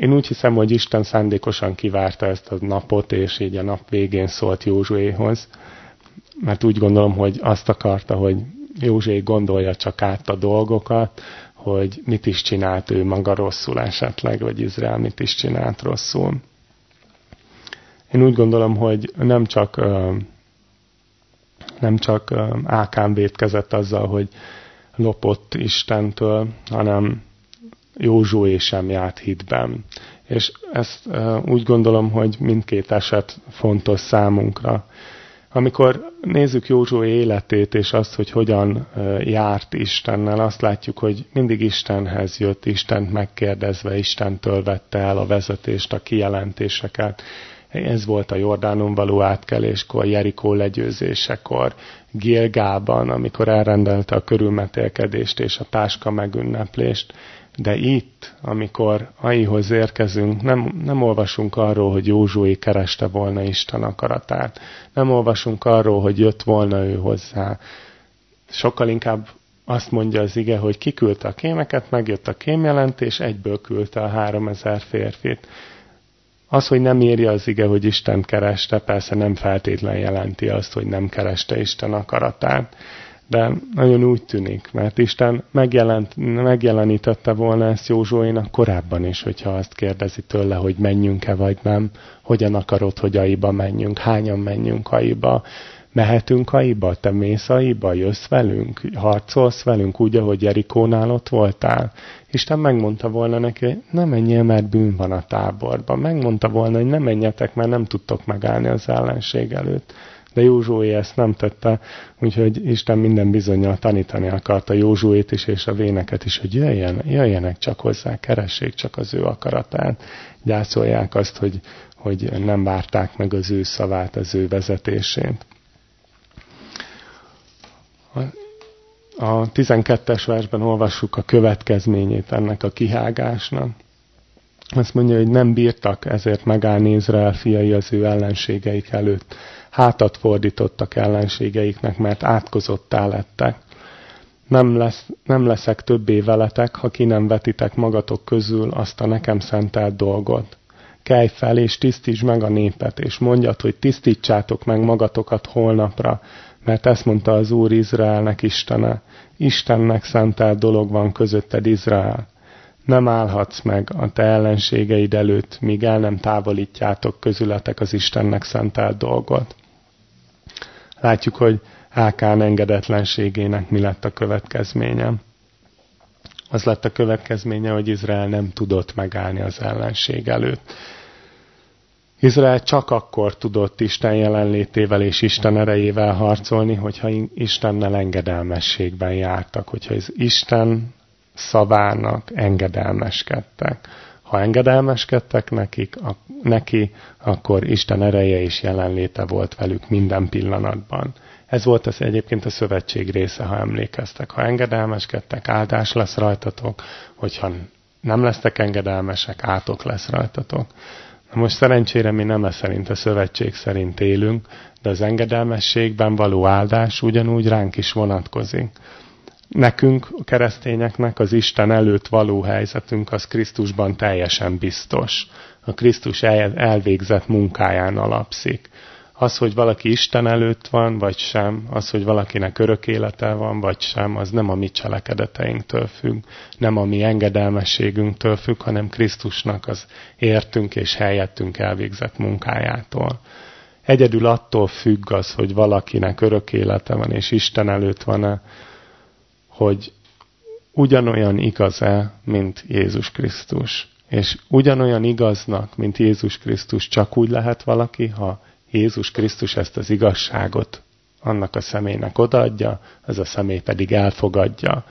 Én úgy hiszem, hogy Isten szándékosan kivárta ezt a napot, és így a nap végén szólt Józsuéhoz, mert úgy gondolom, hogy azt akarta, hogy Józsé gondolja csak át a dolgokat, hogy mit is csinált ő maga rosszul esetleg, vagy Izrael mit is csinált rosszul. Én úgy gondolom, hogy nem csak, nem csak Ákán vétkezett azzal, hogy lopott Istentől, hanem Józsué sem járt hitben. És ezt úgy gondolom, hogy mindkét eset fontos számunkra. Amikor nézzük Józsué életét, és azt, hogy hogyan járt Istennel, azt látjuk, hogy mindig Istenhez jött, Istent megkérdezve, Istentől vette el a vezetést, a kijelentéseket. Ez volt a Jordánon való átkeléskor, Jerikó legyőzésekor, Gilgában, amikor elrendelte a körülmetélkedést és a táska megünneplést. De itt, amikor Aihoz érkezünk, nem, nem olvasunk arról, hogy Józsué kereste volna Isten akaratát. Nem olvasunk arról, hogy jött volna ő hozzá. Sokkal inkább azt mondja az ige, hogy kiküldte a kémeket, megjött a kémjelentés, egyből küldte a három ezer férfit. Az, hogy nem írja az ige, hogy Isten kereste, persze nem feltétlen jelenti azt, hogy nem kereste Isten akaratát de nagyon úgy tűnik, mert Isten megjelent, megjelenítette volna ezt Józsuénak korábban is, hogyha azt kérdezi tőle, hogy menjünk-e vagy nem, hogyan akarod, hogy aiba menjünk, hányan menjünk aiba, mehetünk aiba, te mész aiba, jössz velünk, harcolsz velünk úgy, ahogy Jerikónál ott voltál. Isten megmondta volna neki, hogy ne menjél, mert bűn van a táborban. Megmondta volna, hogy ne menjetek, mert nem tudtok megállni az ellenség előtt. De Józsué ezt nem tette, úgyhogy Isten minden bizonyal tanítani akarta Józsuét is és a véneket is, hogy jöjjen, jöjjenek csak hozzá, keressék csak az ő akaratát, gyászolják azt, hogy, hogy nem várták meg az ő szavát, az ő vezetését. A 12-es versben olvassuk a következményét ennek a kihágásnak. Azt mondja, hogy nem bírtak ezért megállni Izrael fiai az ő ellenségeik előtt hátat fordítottak ellenségeiknek, mert átkozottá lettek. Nem, lesz, nem leszek többé veletek, ha ki nem vetitek magatok közül azt a nekem szentelt dolgot. Kelj fel, és tisztíts meg a népet, és mondjad, hogy tisztítsátok meg magatokat holnapra, mert ezt mondta az Úr Izraelnek Istene. Istennek szentelt dolog van közötted, Izrael. Nem állhatsz meg a te ellenségeid előtt, míg el nem távolítjátok közületek az Istennek szentelt dolgot. Látjuk, hogy Ákán engedetlenségének mi lett a következménye. Az lett a következménye, hogy Izrael nem tudott megállni az ellenség előtt. Izrael csak akkor tudott Isten jelenlétével és Isten erejével harcolni, hogyha Istennel engedelmességben jártak, hogyha az Isten szavának engedelmeskedtek. Ha engedelmeskedtek nekik, a, neki, akkor Isten ereje és jelenléte volt velük minden pillanatban. Ez volt az egyébként a szövetség része, ha emlékeztek. Ha engedelmeskedtek, áldás lesz rajtatok, hogyha nem lesztek engedelmesek, átok lesz rajtatok. Na most szerencsére mi nem ez szerint a szövetség szerint élünk, de az engedelmességben való áldás ugyanúgy ránk is vonatkozik. Nekünk, a keresztényeknek az Isten előtt való helyzetünk az Krisztusban teljesen biztos. A Krisztus elvégzett munkáján alapszik. Az, hogy valaki Isten előtt van, vagy sem, az, hogy valakinek örök élete van, vagy sem, az nem a mi cselekedeteinktől függ, nem a mi engedelmességünktől függ, hanem Krisztusnak az értünk és helyettünk elvégzett munkájától. Egyedül attól függ az, hogy valakinek örök élete van, és Isten előtt van-e, hogy ugyanolyan igaz-e, mint Jézus Krisztus. És ugyanolyan igaznak, mint Jézus Krisztus, csak úgy lehet valaki, ha Jézus Krisztus ezt az igazságot annak a személynek odaadja, az a személy pedig elfogadja.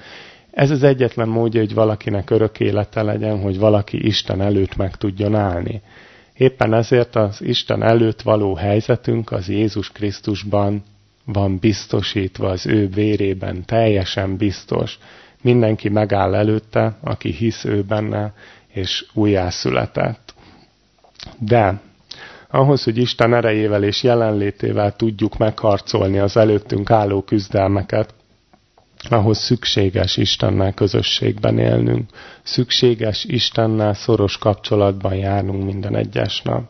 Ez az egyetlen módja, hogy valakinek örök élete legyen, hogy valaki Isten előtt meg tudjon állni. Éppen ezért az Isten előtt való helyzetünk az Jézus Krisztusban van biztosítva, az ő vérében teljesen biztos. Mindenki megáll előtte, aki hisz ő benne, és újjászületett. De ahhoz, hogy Isten erejével és jelenlétével tudjuk megharcolni az előttünk álló küzdelmeket, ahhoz szükséges Istennel közösségben élnünk, szükséges Istennel szoros kapcsolatban járnunk minden egyes nap.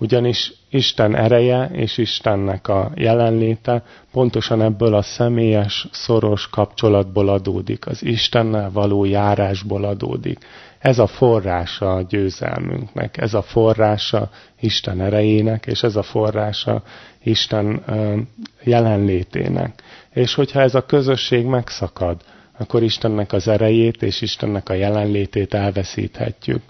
Ugyanis Isten ereje és Istennek a jelenléte pontosan ebből a személyes, szoros kapcsolatból adódik, az Istennel való járásból adódik. Ez a forrása a győzelmünknek, ez a forrása Isten erejének, és ez a forrása Isten jelenlétének. És hogyha ez a közösség megszakad, akkor Istennek az erejét és Istennek a jelenlétét elveszíthetjük.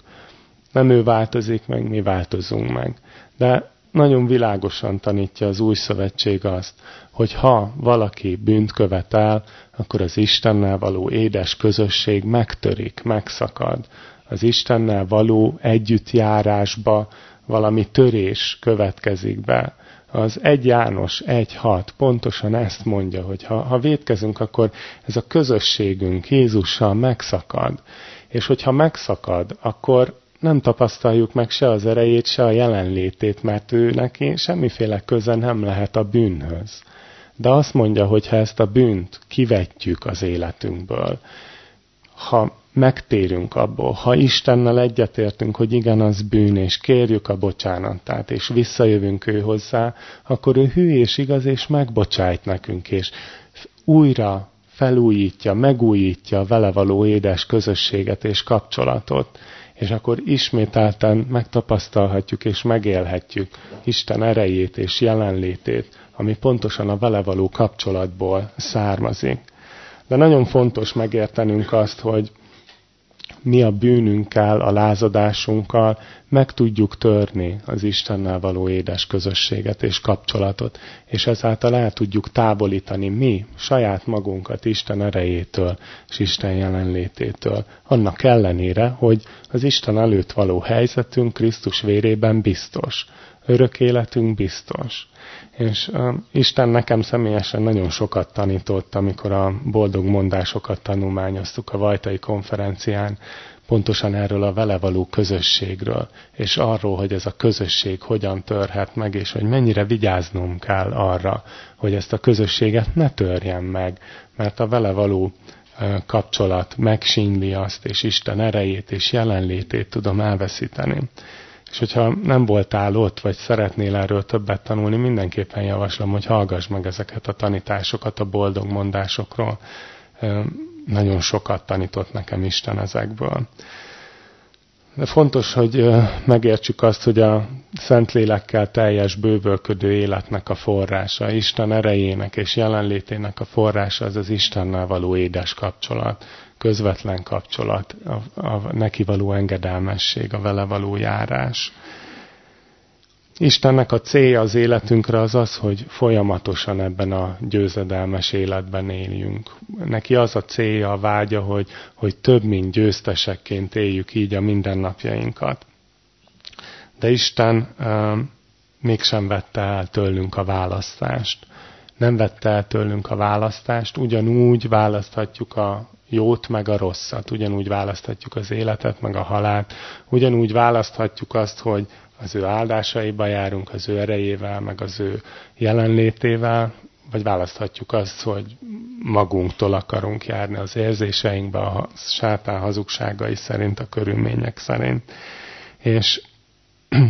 Nem ő változik meg, mi változunk meg. De nagyon világosan tanítja az új szövetség azt, hogy ha valaki bűnt követel, akkor az Istennel való édes közösség megtörik, megszakad. Az Istennel való együttjárásba valami törés következik be. Az 1 János 1.6 pontosan ezt mondja, hogy ha, ha védkezünk, akkor ez a közösségünk Jézussal megszakad. És hogyha megszakad, akkor nem tapasztaljuk meg se az erejét, se a jelenlétét, mert ő neki semmiféle köze nem lehet a bűnhöz. De azt mondja, hogy ha ezt a bűnt kivetjük az életünkből, ha megtérünk abból, ha Istennel egyetértünk, hogy igen, az bűn, és kérjük a bocsánatát, és visszajövünk ő hozzá, akkor ő hű és igaz, és megbocsájt nekünk, és újra felújítja, megújítja a vele való édes közösséget és kapcsolatot és akkor ismételten megtapasztalhatjuk és megélhetjük Isten erejét és jelenlétét, ami pontosan a vele való kapcsolatból származik. De nagyon fontos megértenünk azt, hogy mi a bűnünkkel, a lázadásunkkal meg tudjuk törni az Istennel való édes közösséget és kapcsolatot, és ezáltal el tudjuk távolítani mi saját magunkat Isten erejétől és Isten jelenlététől. Annak ellenére, hogy az Isten előtt való helyzetünk Krisztus vérében biztos. Örök életünk biztos. És uh, Isten nekem személyesen nagyon sokat tanított, amikor a boldog mondásokat tanulmányoztuk a Vajtai konferencián, pontosan erről a vele való közösségről, és arról, hogy ez a közösség hogyan törhet meg, és hogy mennyire vigyáznunk kell arra, hogy ezt a közösséget ne törjen meg, mert a vele való kapcsolat megsínli azt, és Isten erejét és jelenlétét tudom elveszíteni. És hogyha nem voltál ott, vagy szeretnél erről többet tanulni, mindenképpen javaslom, hogy hallgass meg ezeket a tanításokat a boldog mondásokról. Nagyon sokat tanított nekem Isten ezekből. De fontos, hogy megértsük azt, hogy a Szentlélekkel teljes bővölködő életnek a forrása, Isten erejének és jelenlétének a forrása az az Istennel való édes kapcsolat közvetlen kapcsolat, a, a neki való engedelmesség, a vele való járás. Istennek a célja az életünkre az az, hogy folyamatosan ebben a győzedelmes életben éljünk. Neki az a célja, a vágya, hogy, hogy több, mint győztesekként éljük így a mindennapjainkat. De Isten uh, mégsem vette el tőlünk a választást. Nem vette el tőlünk a választást, ugyanúgy választhatjuk a jót, meg a rosszat. Ugyanúgy választhatjuk az életet, meg a halált. Ugyanúgy választhatjuk azt, hogy az ő áldásaiba járunk, az ő erejével, meg az ő jelenlétével, vagy választhatjuk azt, hogy magunktól akarunk járni az érzéseinkbe, a sátán hazugságai szerint, a körülmények szerint. És *clears throat*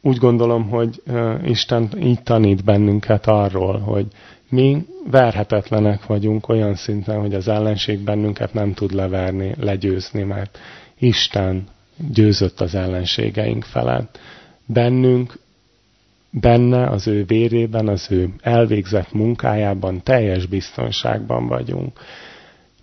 úgy gondolom, hogy Isten így tanít bennünket arról, hogy mi verhetetlenek vagyunk olyan szinten, hogy az ellenség bennünket nem tud leverni, legyőzni, mert Isten győzött az ellenségeink felett. Bennünk, benne, az ő vérében, az ő elvégzett munkájában teljes biztonságban vagyunk.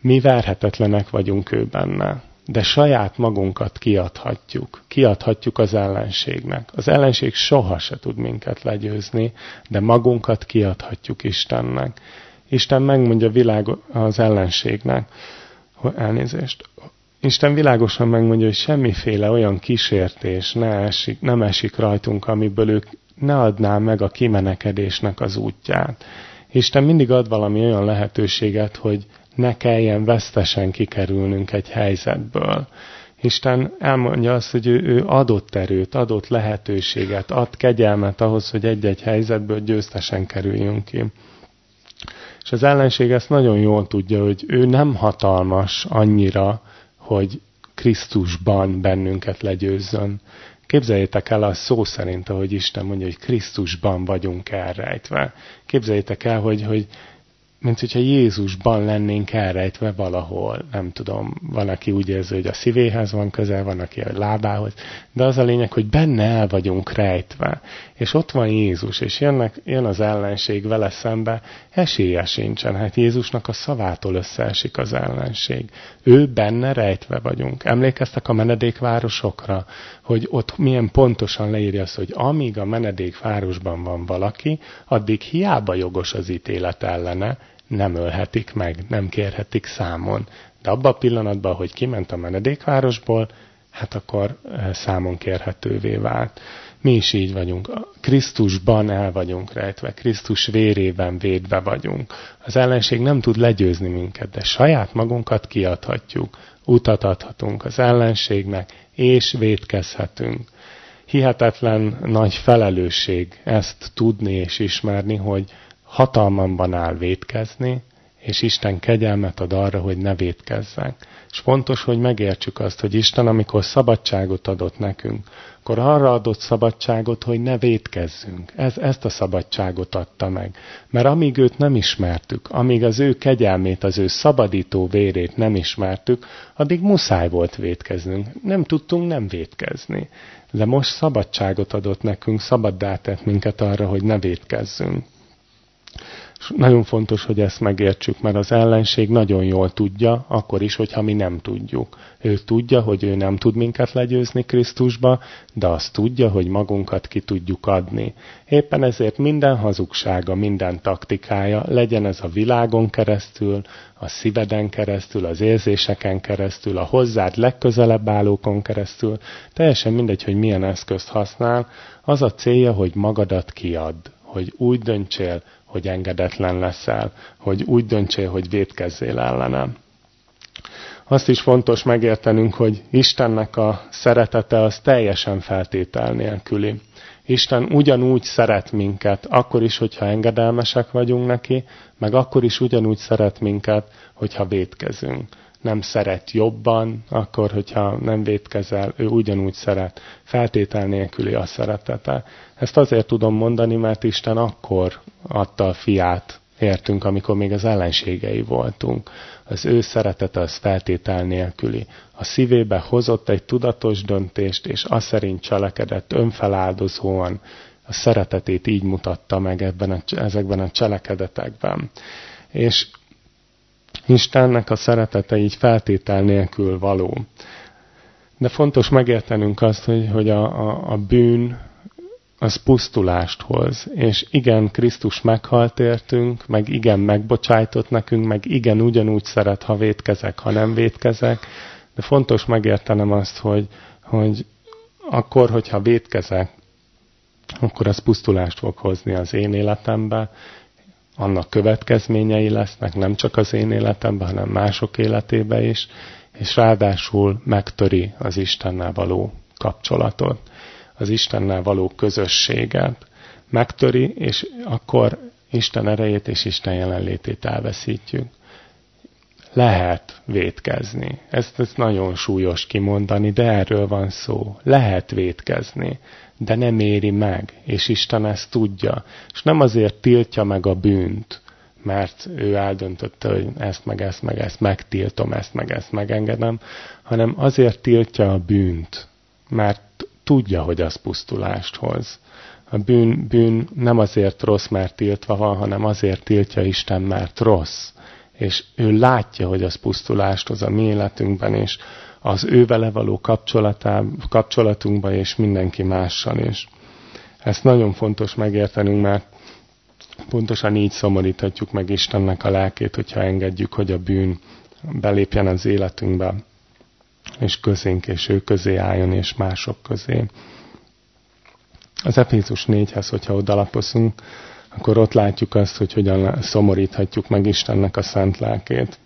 Mi verhetetlenek vagyunk ő benne de saját magunkat kiadhatjuk. Kiadhatjuk az ellenségnek. Az ellenség soha se tud minket legyőzni, de magunkat kiadhatjuk Istennek. Isten megmondja világ az ellenségnek, elnézést, Isten világosan megmondja, hogy semmiféle olyan kísértés ne esik, nem esik rajtunk, amiből ők ne adná meg a kimenekedésnek az útját. Isten mindig ad valami olyan lehetőséget, hogy ne kelljen vesztesen kikerülnünk egy helyzetből. Isten elmondja azt, hogy ő, ő adott erőt, adott lehetőséget, ad kegyelmet ahhoz, hogy egy-egy helyzetből győztesen kerüljünk ki. És az ellenség ezt nagyon jól tudja, hogy ő nem hatalmas annyira, hogy Krisztusban bennünket legyőzzön. Képzeljétek el a szó szerint, ahogy Isten mondja, hogy Krisztusban vagyunk elrejtve. Képzeljétek el, hogy, hogy mint hogyha Jézusban lennénk elrejtve valahol. Nem tudom, van, aki úgy érzi, hogy a szívéhez van közel, van, aki a lábához, de az a lényeg, hogy benne el vagyunk rejtve. És ott van Jézus, és jönnek, jön az ellenség vele szembe, esélye sincsen. Hát Jézusnak a szavától összeesik az ellenség. Ő benne rejtve vagyunk. Emlékeztek a menedékvárosokra, hogy ott milyen pontosan leírja azt, hogy amíg a menedékvárosban van valaki, addig hiába jogos az ítélet ellene, nem ölhetik meg, nem kérhetik számon. De abban a pillanatban, hogy kiment a menedékvárosból, hát akkor eh, számon kérhetővé vált. Mi is így vagyunk. Krisztusban el vagyunk rejtve, Krisztus vérében védve vagyunk. Az ellenség nem tud legyőzni minket, de saját magunkat kiadhatjuk. Utat adhatunk az ellenségnek, és védkezhetünk. Hihetetlen nagy felelősség ezt tudni és ismerni, hogy hatalmamban áll vétkezni, és Isten kegyelmet ad arra, hogy ne vétkezzek. És fontos, hogy megértsük azt, hogy Isten, amikor szabadságot adott nekünk, akkor arra adott szabadságot, hogy ne vétkezzünk. Ez, ezt a szabadságot adta meg. Mert amíg őt nem ismertük, amíg az ő kegyelmét, az ő szabadító vérét nem ismertük, addig muszáj volt vétkeznünk. Nem tudtunk nem vétkezni. De most szabadságot adott nekünk, szabaddá tett minket arra, hogy ne vétkezzünk. Nagyon fontos, hogy ezt megértsük, mert az ellenség nagyon jól tudja, akkor is, hogyha mi nem tudjuk. Ő tudja, hogy ő nem tud minket legyőzni Krisztusba, de azt tudja, hogy magunkat ki tudjuk adni. Éppen ezért minden hazugsága, minden taktikája, legyen ez a világon keresztül, a szíveden keresztül, az érzéseken keresztül, a hozzád legközelebb állókon keresztül, teljesen mindegy, hogy milyen eszközt használ, az a célja, hogy magadat kiadd, hogy úgy döntsél, hogy engedetlen leszel, hogy úgy döntsél, hogy védkezzél ellenem. Azt is fontos megértenünk, hogy Istennek a szeretete az teljesen feltétel nélküli. Isten ugyanúgy szeret minket, akkor is, hogyha engedelmesek vagyunk neki, meg akkor is ugyanúgy szeret minket, hogyha védkezünk nem szeret jobban, akkor, hogyha nem védkezel, ő ugyanúgy szeret. Feltétel nélküli a szeretete. Ezt azért tudom mondani, mert Isten akkor adta a fiát, értünk, amikor még az ellenségei voltunk. Az ő szeretete az feltétel nélküli. A szívébe hozott egy tudatos döntést, és azt szerint cselekedett önfeláldozóan. A szeretetét így mutatta meg ebben a, ezekben a cselekedetekben. És Istennek a szeretete így feltétel nélkül való. De fontos megértenünk azt, hogy, hogy a, a, a bűn az pusztulást hoz. És igen, Krisztus meghalt értünk, meg igen, megbocsájtott nekünk, meg igen, ugyanúgy szeret, ha vétkezek, ha nem vétkezek. De fontos megértenem azt, hogy, hogy akkor, hogyha vétkezek, akkor az pusztulást fog hozni az én életembe, annak következményei lesznek, nem csak az én életemben, hanem mások életébe is, és ráadásul megtöri az Istennel való kapcsolatot, az Istennel való közösséget. Megtöri, és akkor Isten erejét és Isten jelenlétét elveszítjük. lehet vétkezni. Ezt, ezt nagyon súlyos kimondani, de erről van szó. Lehet vétkezni, de nem éri meg, és Isten ezt tudja. És nem azért tiltja meg a bűnt, mert ő eldöntötte, hogy ezt meg ezt meg ezt megtiltom, ezt meg ezt megengedem, hanem azért tiltja a bűnt, mert tudja, hogy az pusztulást hoz. A bűn, bűn nem azért rossz, mert tiltva van, hanem azért tiltja Isten, mert rossz. És ő látja, hogy az pusztulást hoz a mi életünkben, és az ő vele való kapcsolatunkban, és mindenki mással is. Ezt nagyon fontos megértenünk, mert pontosan így szomoríthatjuk meg Istennek a lelkét, hogyha engedjük, hogy a bűn belépjen az életünkbe, és közénk, és ő közé álljon, és mások közé. Az Efézus 4-hez, hogyha odalapozunk, akkor ott látjuk azt, hogy hogyan szomoríthatjuk meg Istennek a szent lelkét.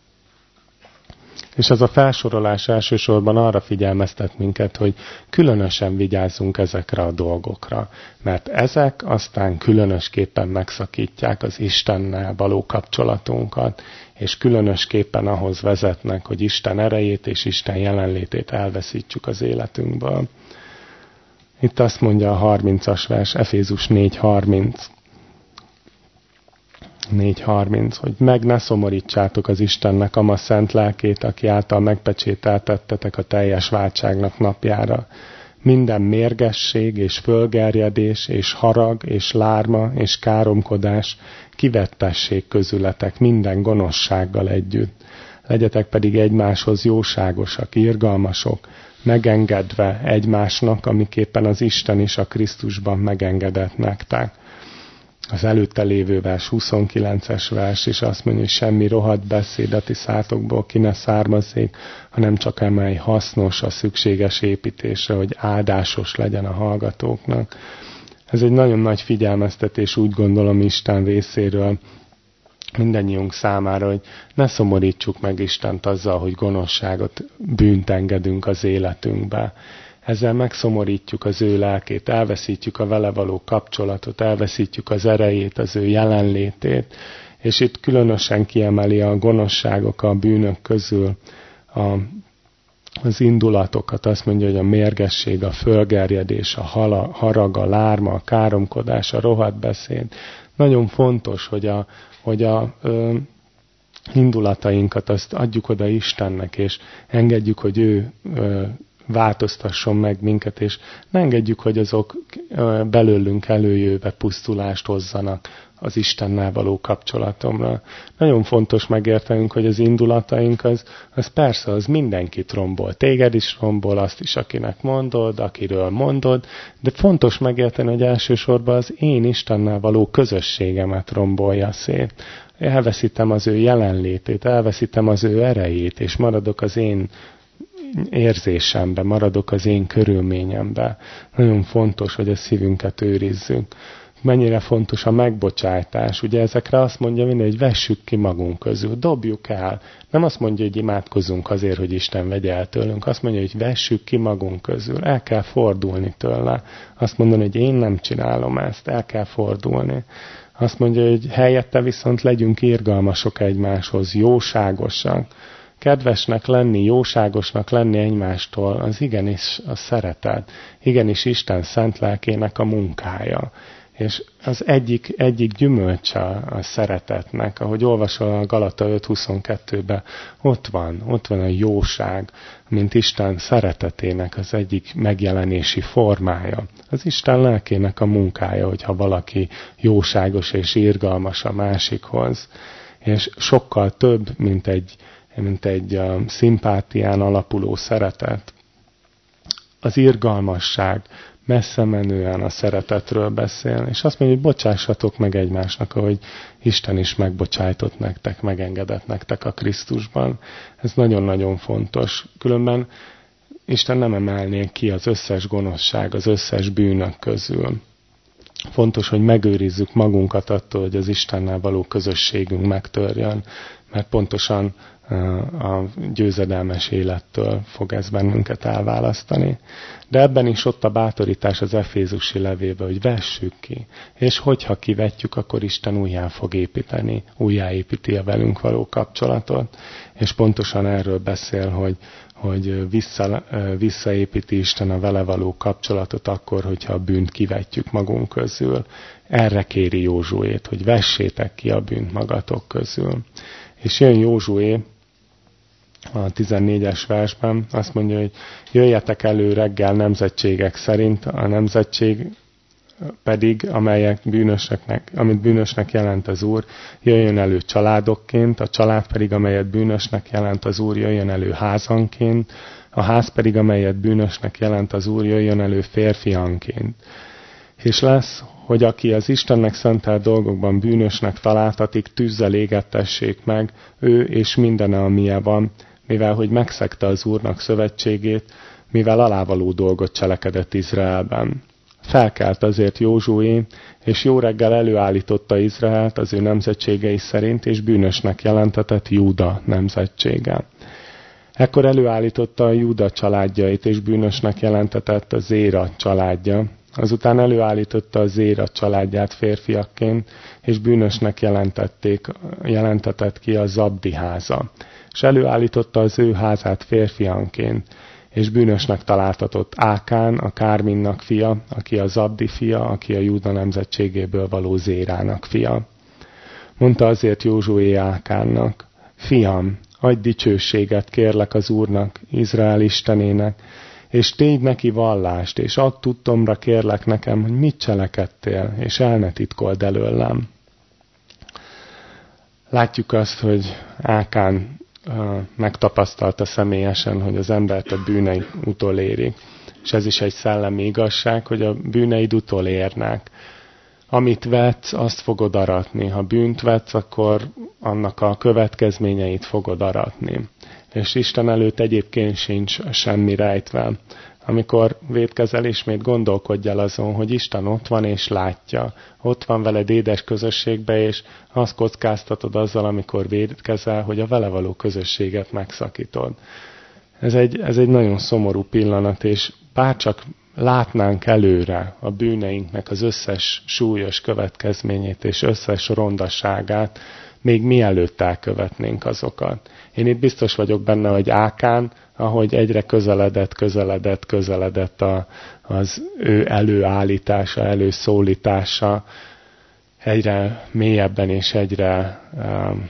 És ez a felsorolás elsősorban arra figyelmeztet minket, hogy különösen vigyázzunk ezekre a dolgokra, mert ezek aztán különösképpen megszakítják az Istennel való kapcsolatunkat, és különösképpen ahhoz vezetnek, hogy Isten erejét és Isten jelenlétét elveszítsük az életünkből. Itt azt mondja a 30-as vers, Efézus 4.30. 4.30, hogy meg ne szomorítsátok az Istennek ama szent lelkét, aki által megpecsételtettetek a teljes váltságnak napjára. Minden mérgesség és fölgerjedés és harag és lárma és káromkodás kivettessék közületek minden gonoszsággal együtt. Legyetek pedig egymáshoz jóságosak, irgalmasok, megengedve egymásnak, amiképpen az Isten is a Krisztusban megengedett nektek az előtte lévő vers, 29-es vers, és azt mondja, hogy semmi rohadt beszéd a ti szátokból ki ne származzék, hanem csak amely hasznos a szükséges építésre, hogy áldásos legyen a hallgatóknak. Ez egy nagyon nagy figyelmeztetés, úgy gondolom Isten részéről, mindannyiunk számára, hogy ne szomorítsuk meg Istent azzal, hogy gonoszságot, bűnt engedünk az életünkbe ezzel megszomorítjuk az ő lelkét, elveszítjük a vele való kapcsolatot, elveszítjük az erejét, az ő jelenlétét, és itt különösen kiemeli a gonoszságok a bűnök közül a, az indulatokat, azt mondja, hogy a mérgesség, a fölgerjedés, a hala, harag, a lárma, a káromkodás, a rohadt beszéd. Nagyon fontos, hogy a, hogy a ö, indulatainkat azt adjuk oda Istennek, és engedjük, hogy ő ö, változtasson meg minket, és ne engedjük, hogy azok belőlünk előjöve pusztulást hozzanak az Istennel való kapcsolatomra. Nagyon fontos megértenünk, hogy az indulataink az, az persze az mindenkit rombol. Téged is rombol, azt is, akinek mondod, akiről mondod, de fontos megérteni, hogy elsősorban az én Istennel való közösségemet rombolja szét. Elveszítem az ő jelenlétét, elveszítem az ő erejét, és maradok az én érzésembe, maradok az én körülményembe. Nagyon fontos, hogy a szívünket őrizzük. Mennyire fontos a megbocsátás. Ugye ezekre azt mondja minden, hogy vessük ki magunk közül, dobjuk el. Nem azt mondja, hogy imádkozunk azért, hogy Isten vegye el tőlünk. Azt mondja, hogy vessük ki magunk közül. El kell fordulni tőle. Azt mondani, hogy én nem csinálom ezt. El kell fordulni. Azt mondja, hogy helyette viszont legyünk irgalmasok egymáshoz, jóságosak kedvesnek lenni, jóságosnak lenni egymástól, az igenis a szeretet, igenis Isten szent lelkének a munkája. És az egyik, egyik gyümölcse a szeretetnek, ahogy olvasol a Galata 5.22-ben, ott van, ott van a jóság, mint Isten szeretetének az egyik megjelenési formája. Az Isten lelkének a munkája, hogyha valaki jóságos és irgalmas a másikhoz. És sokkal több, mint egy, mint egy uh, szimpátián alapuló szeretet. Az irgalmasság messze menően a szeretetről beszél, és azt mondja, hogy bocsássatok meg egymásnak, ahogy Isten is megbocsájtott nektek, megengedett nektek a Krisztusban. Ez nagyon-nagyon fontos. Különben Isten nem emelné ki az összes gonoszság, az összes bűnök közül. Fontos, hogy megőrizzük magunkat attól, hogy az Istennel való közösségünk megtörjön. mert pontosan a győzedelmes élettől fog ez bennünket elválasztani. De ebben is ott a bátorítás az Efézusi levébe, hogy vessük ki. És hogyha kivetjük, akkor Isten újjá fog építeni, újjáépíti a velünk való kapcsolatot. És pontosan erről beszél, hogy, hogy vissza, visszaépíti Isten a vele való kapcsolatot akkor, hogyha a bűnt kivetjük magunk közül. Erre kéri Józsuét, hogy vessétek ki a bűnt magatok közül. És jön Józsué, a 14-es versben azt mondja, hogy jöjjetek elő reggel nemzetségek szerint, a nemzetség pedig, amelyek bűnösnek, amit bűnösnek jelent az Úr, jöjjön elő családokként, a család pedig, amelyet bűnösnek jelent az Úr, jöjjön elő házanként, a ház pedig, amelyet bűnösnek jelent az Úr, jöjjön elő férfianként. És lesz, hogy aki az Istennek szentelt dolgokban bűnösnek találtatik, tűzzel égettessék meg, ő és mindene, amilyen van, mivel hogy megszegte az Úrnak szövetségét, mivel alávaló dolgot cselekedett Izraelben. Felkelt azért Józsué, és jó reggel előállította Izraelt az ő nemzetségei szerint, és bűnösnek jelentetett Júda nemzetsége. Ekkor előállította a Júda családjait, és bűnösnek jelentetett a Zéra családja. Azután előállította a Zéra családját férfiakként, és bűnösnek jelentették, jelentetett ki a Zabdi háza és előállította az ő házát férfianként, és bűnösnek találtatott Ákán, a Kárminnak fia, aki a Zabdi fia, aki a Júda nemzetségéből való Zérának fia. Mondta azért Józsué Ákánnak, Fiam, adj dicsőséget kérlek az Úrnak, Izrael Istenének, és tégy neki vallást, és add tudtomra kérlek nekem, hogy mit cselekedtél, és el ne titkold előlem. Látjuk azt, hogy Ákán megtapasztalta személyesen, hogy az embert a bűnei utoléri. És ez is egy szellemi igazság, hogy a bűneid utolérnek. Amit vetsz, azt fogod aratni. Ha bűnt vetsz, akkor annak a következményeit fogod aratni. És Isten előtt egyébként sincs semmi rejtve amikor védkezel, ismét gondolkodj el azon, hogy Isten ott van és látja. Ott van veled édes közösségbe, és azt kockáztatod azzal, amikor védkezel, hogy a vele való közösséget megszakítod. Ez egy, ez egy nagyon szomorú pillanat, és bárcsak látnánk előre a bűneinknek az összes súlyos következményét és összes rondaságát, még mielőtt elkövetnénk azokat. Én itt biztos vagyok benne, hogy Ákán ahogy egyre közeledett, közeledett, közeledett a, az ő előállítása, előszólítása, egyre mélyebben és egyre um,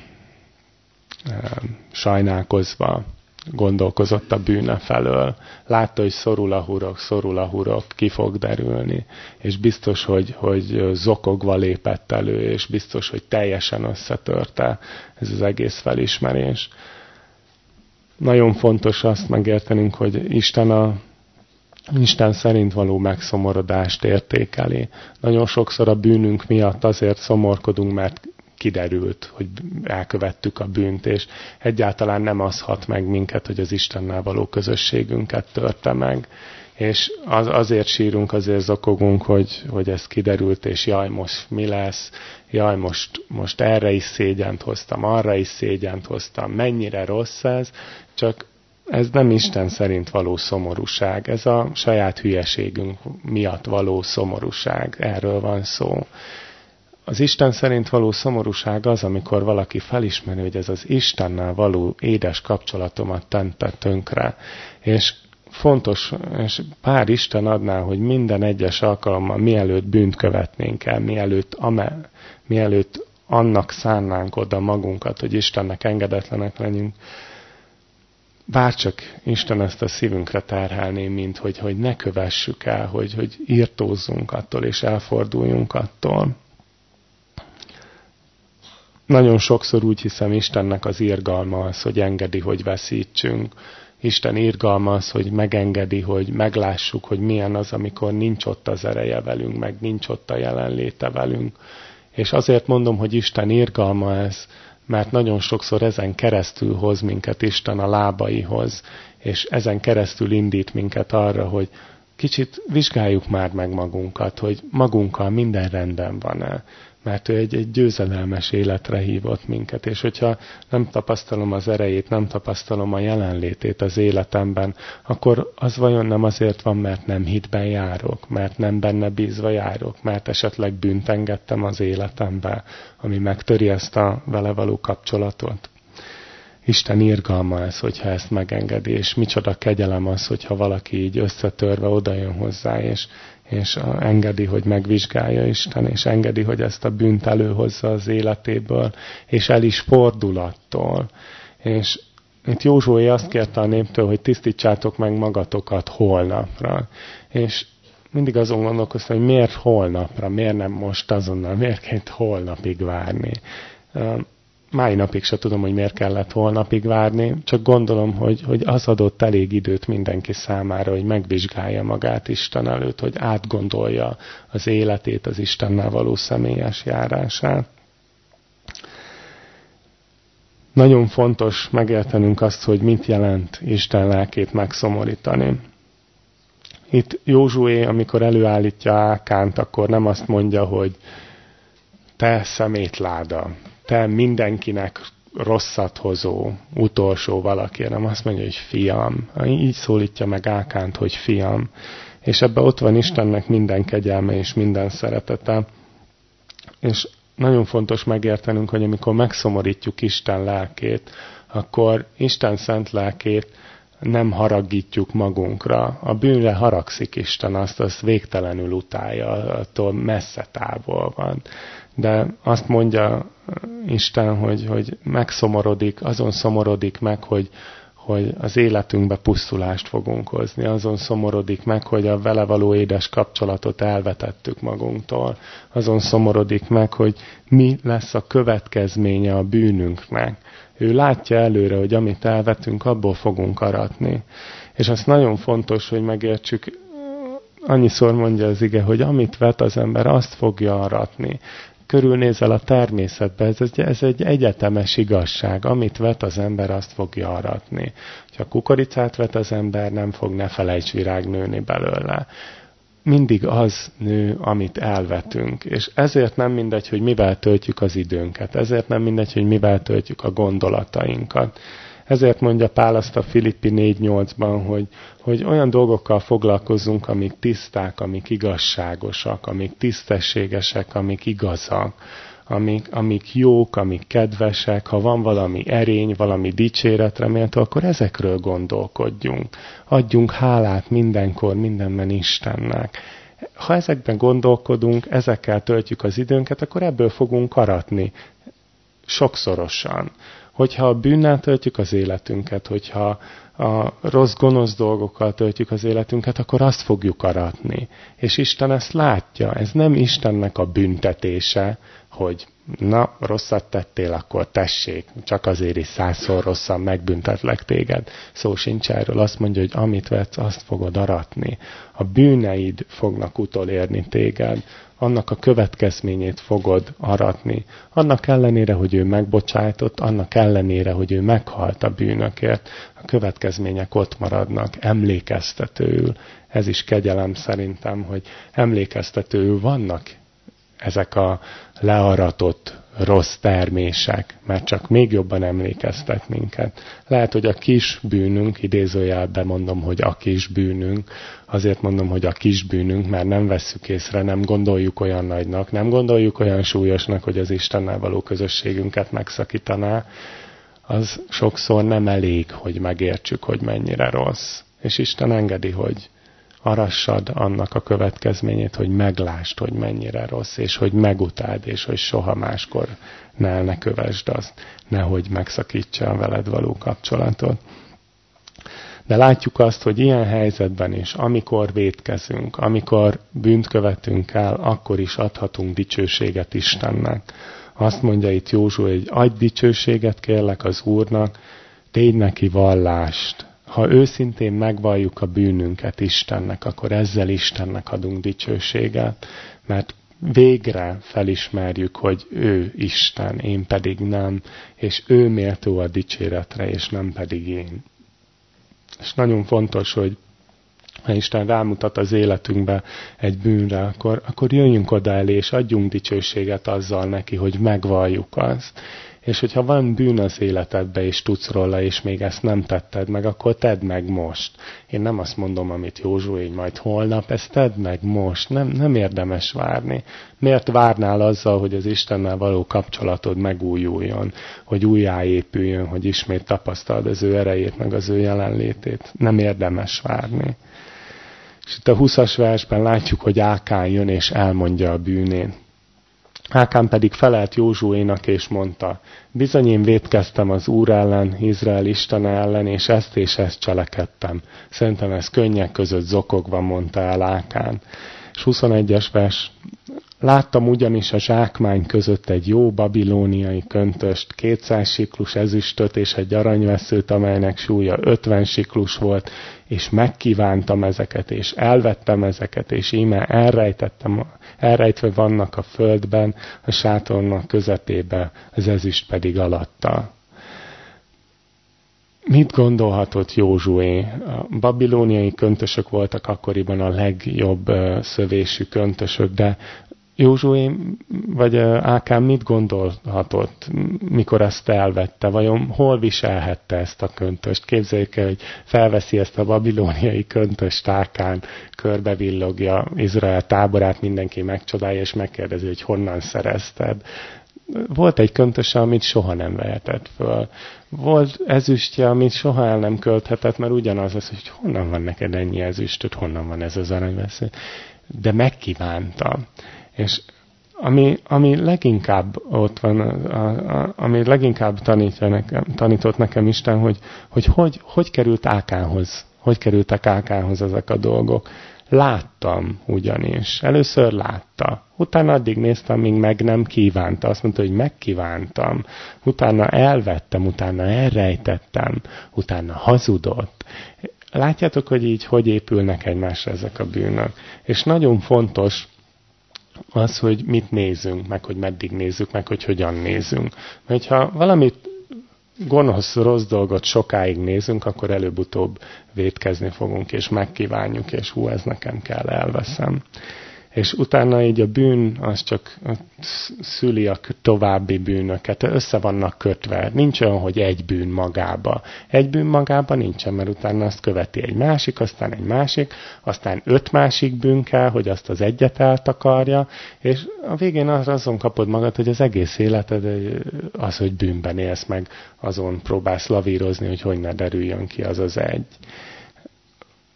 um, sajnálkozva gondolkozott a bűne felől. Látta, hogy szorul a hurok, szorul a hurok, ki fog derülni, és biztos, hogy, hogy zokogva lépett elő, és biztos, hogy teljesen összetörte ez az egész felismerés nagyon fontos azt megértenünk, hogy Isten a Isten szerint való megszomorodást értékeli. Nagyon sokszor a bűnünk miatt azért szomorkodunk, mert kiderült, hogy elkövettük a bűnt, és egyáltalán nem az hat meg minket, hogy az Istennel való közösségünket törte meg és az, azért sírunk, azért zokogunk, hogy, hogy ez kiderült, és jaj, most mi lesz, jaj, most, most erre is szégyent hoztam, arra is szégyent hoztam, mennyire rossz ez, csak ez nem Isten szerint való szomorúság, ez a saját hülyeségünk miatt való szomorúság, erről van szó. Az Isten szerint való szomorúság az, amikor valaki felismeri, hogy ez az Istennel való édes kapcsolatomat tente tönkre, és fontos, és pár Isten adná, hogy minden egyes alkalommal mielőtt bűnt követnénk el, mielőtt, ame, mielőtt annak szánnánk oda magunkat, hogy Istennek engedetlenek legyünk, bárcsak Isten ezt a szívünkre terhelné, mint hogy, hogy ne kövessük el, hogy, hogy írtózzunk attól és elforduljunk attól. Nagyon sokszor úgy hiszem Istennek az irgalma az, hogy engedi, hogy veszítsünk, Isten irgalmaz, hogy megengedi, hogy meglássuk, hogy milyen az, amikor nincs ott az ereje velünk, meg nincs ott a jelenléte velünk. És azért mondom, hogy Isten irgalma ez, mert nagyon sokszor ezen keresztül hoz minket Isten a lábaihoz, és ezen keresztül indít minket arra, hogy kicsit vizsgáljuk már meg magunkat, hogy magunkkal minden rendben van-e, mert ő egy, egy győzedelmes életre hívott minket, és hogyha nem tapasztalom az erejét, nem tapasztalom a jelenlétét az életemben, akkor az vajon nem azért van, mert nem hitben járok, mert nem benne bízva járok, mert esetleg bűnt engedtem az életembe, ami megtöri ezt a vele való kapcsolatot. Isten irgalma ez, hogyha ezt megengedi, és micsoda kegyelem az, hogyha valaki így összetörve odajön hozzá, és, és engedi, hogy megvizsgálja Isten, és engedi, hogy ezt a bűnt előhozza az életéből, és el is fordul. És itt Józsué azt kérte a néptől, hogy tisztítsátok meg magatokat holnapra. És mindig azon gondolkoztam, hogy miért holnapra, miért nem most azonnal, miért kell holnapig várni mai napig se tudom, hogy miért kellett holnapig várni, csak gondolom, hogy, hogy az adott elég időt mindenki számára, hogy megvizsgálja magát Isten előtt, hogy átgondolja az életét, az Istennel való személyes járását. Nagyon fontos megértenünk azt, hogy mit jelent Isten lelkét megszomorítani. Itt Józsué, amikor előállítja Ákánt, akkor nem azt mondja, hogy te szemétláda, te mindenkinek rosszat hozó, utolsó valaki, nem azt mondja, hogy fiam. Így szólítja meg Ákánt, hogy fiam. És ebben ott van Istennek minden kegyelme és minden szeretete. És nagyon fontos megértenünk, hogy amikor megszomorítjuk Isten lelkét, akkor Isten szent lelkét nem haragítjuk magunkra. A bűnre haragszik Isten, azt, azt végtelenül utálja, attól messze távol van de azt mondja Isten, hogy, hogy megszomorodik, azon szomorodik meg, hogy, hogy az életünkbe pusztulást fogunk hozni, azon szomorodik meg, hogy a vele való édes kapcsolatot elvetettük magunktól, azon szomorodik meg, hogy mi lesz a következménye a bűnünknek. Ő látja előre, hogy amit elvetünk, abból fogunk aratni. És az nagyon fontos, hogy megértsük, annyiszor mondja az ige, hogy amit vet az ember, azt fogja aratni körülnézel a természetbe, ez egy, ez egy egyetemes igazság. Amit vet az ember, azt fogja aratni. Ha kukoricát vet az ember, nem fog ne felejts virág nőni belőle. Mindig az nő, amit elvetünk. És ezért nem mindegy, hogy mivel töltjük az időnket. Ezért nem mindegy, hogy mivel töltjük a gondolatainkat. Ezért mondja Pál azt a Filippi 4.8-ban, hogy, hogy olyan dolgokkal foglalkozunk, amik tiszták, amik igazságosak, amik tisztességesek, amik igazak, amik, amik jók, amik kedvesek, ha van valami erény, valami dicséretre méltó, akkor ezekről gondolkodjunk. Adjunk hálát mindenkor, mindenben Istennek. Ha ezekben gondolkodunk, ezekkel töltjük az időnket, akkor ebből fogunk aratni sokszorosan hogyha a bűnnel töltjük az életünket, hogyha a rossz, gonosz dolgokkal töltjük az életünket, akkor azt fogjuk aratni. És Isten ezt látja. Ez nem Istennek a büntetése, hogy na, rosszat tettél, akkor tessék, csak azért is százszor rosszan megbüntetlek téged. Szó sincs erről, azt mondja, hogy amit vetsz, azt fogod aratni. A bűneid fognak utolérni téged, annak a következményét fogod aratni. Annak ellenére, hogy ő megbocsájtott, annak ellenére, hogy ő meghalt a bűnökért, a következmények ott maradnak, emlékeztetőül. Ez is kegyelem szerintem, hogy emlékeztetőül vannak ezek a learatott rossz termések, mert csak még jobban emlékeztet minket. Lehet, hogy a kis bűnünk, idézőjelben mondom, hogy a kis bűnünk, azért mondom, hogy a kis bűnünk, mert nem vesszük észre, nem gondoljuk olyan nagynak, nem gondoljuk olyan súlyosnak, hogy az Istennel való közösségünket megszakítaná, az sokszor nem elég, hogy megértsük, hogy mennyire rossz. És Isten engedi, hogy arassad annak a következményét, hogy meglást, hogy mennyire rossz, és hogy megutáld, és hogy soha máskor ne ne kövesd azt, nehogy megszakítsa a veled való kapcsolatot. De látjuk azt, hogy ilyen helyzetben is, amikor védkezünk, amikor bűnt követünk el, akkor is adhatunk dicsőséget Istennek. Azt mondja itt Józsu, hogy adj dicsőséget kérlek az Úrnak, tégy neki vallást, ha őszintén megvalljuk a bűnünket Istennek, akkor ezzel Istennek adunk dicsőséget, mert végre felismerjük, hogy ő Isten, én pedig nem, és ő méltó a dicséretre, és nem pedig én. És nagyon fontos, hogy ha Isten rámutat az életünkbe egy bűnre, akkor, akkor jöjjünk oda elé, és adjunk dicsőséget azzal neki, hogy megvalljuk azt. És hogyha van bűn az életedbe, és tudsz róla, és még ezt nem tetted meg, akkor tedd meg most. Én nem azt mondom, amit Józsué, majd holnap, ezt tedd meg most. Nem, nem érdemes várni. Miért várnál azzal, hogy az Istennel való kapcsolatod megújuljon, hogy újjáépüljön, hogy ismét tapasztald az ő erejét, meg az ő jelenlétét? Nem érdemes várni. És itt a 20-as versben látjuk, hogy Ákán jön és elmondja a bűnét. Ákán pedig felelt Józsuénak és mondta, bizony én védkeztem az Úr ellen, Izrael Isten ellen, és ezt és ezt cselekedtem. Szerintem ez könnyek között zokogva mondta el Ákán. És 21-es vers, Láttam ugyanis a zsákmány között egy jó babilóniai köntöst, 200 siklus ezüstöt és egy aranyveszőt, amelynek súlya 50 siklus volt, és megkívántam ezeket, és elvettem ezeket, és íme elrejtettem, elrejtve vannak a földben, a sátornak közepébe, az ezüst pedig alatta. Mit gondolhatott Józsué? A babilóniai köntösök voltak akkoriban a legjobb szövésű köntösök, de Józsué vagy Ákán mit gondolhatott, mikor ezt elvette? Vajon hol viselhette ezt a köntöst? Képzeljük el, hogy felveszi ezt a babilóniai köntöst Ákán, körbevillogja Izrael táborát, mindenki megcsodálja, és megkérdezi, hogy honnan szerezted. Volt egy köntöse, amit soha nem vehetett föl. Volt ezüstje, amit soha el nem költhetett, mert ugyanaz az, hogy honnan van neked ennyi ezüstöt, honnan van ez az aranyvesző. De megkívánta. És ami, ami leginkább ott van, a, a, ami leginkább tanítja nekem, tanított nekem Isten, hogy hogy, hogy, hogy került Ákához, hogy kerültek Ákához ezek a dolgok. Láttam ugyanis. Először látta. Utána addig néztem, míg meg nem kívánta. Azt mondta, hogy megkívántam. Utána elvettem, utána elrejtettem, utána hazudott. Látjátok, hogy így hogy épülnek egymásra ezek a bűnök. És nagyon fontos, az, hogy mit nézünk, meg hogy meddig nézzük, meg hogy hogyan nézünk. Mert ha valamit gonosz, rossz dolgot sokáig nézünk, akkor előbb-utóbb vétkezni fogunk, és megkívánjuk, és hú, ez nekem kell, elveszem és utána így a bűn az csak szüli a további bűnöket, össze vannak kötve. Nincs olyan, hogy egy bűn magába. Egy bűn magába nincsen, mert utána azt követi egy másik, aztán egy másik, aztán öt másik bűn kell, hogy azt az egyet eltakarja, és a végén az, azon kapod magad, hogy az egész életed az, hogy bűnben élsz meg, azon próbálsz lavírozni, hogy hogy ne derüljön ki az az egy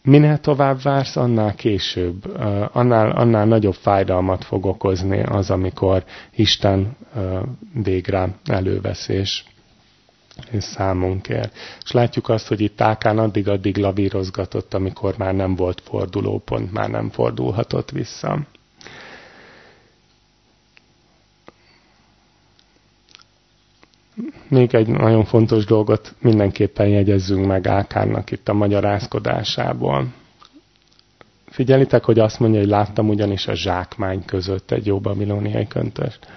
minél tovább vársz, annál később, annál, annál nagyobb fájdalmat fog okozni az, amikor Isten végre elővesz és, és látjuk azt, hogy itt Tákán addig-addig lavírozgatott, amikor már nem volt fordulópont, már nem fordulhatott vissza. Még egy nagyon fontos dolgot mindenképpen jegyezzünk meg Ákánnak itt a magyarázkodásából. Figyelitek, hogy azt mondja, hogy láttam ugyanis a zsákmány között egy jó babilóniai köntöst.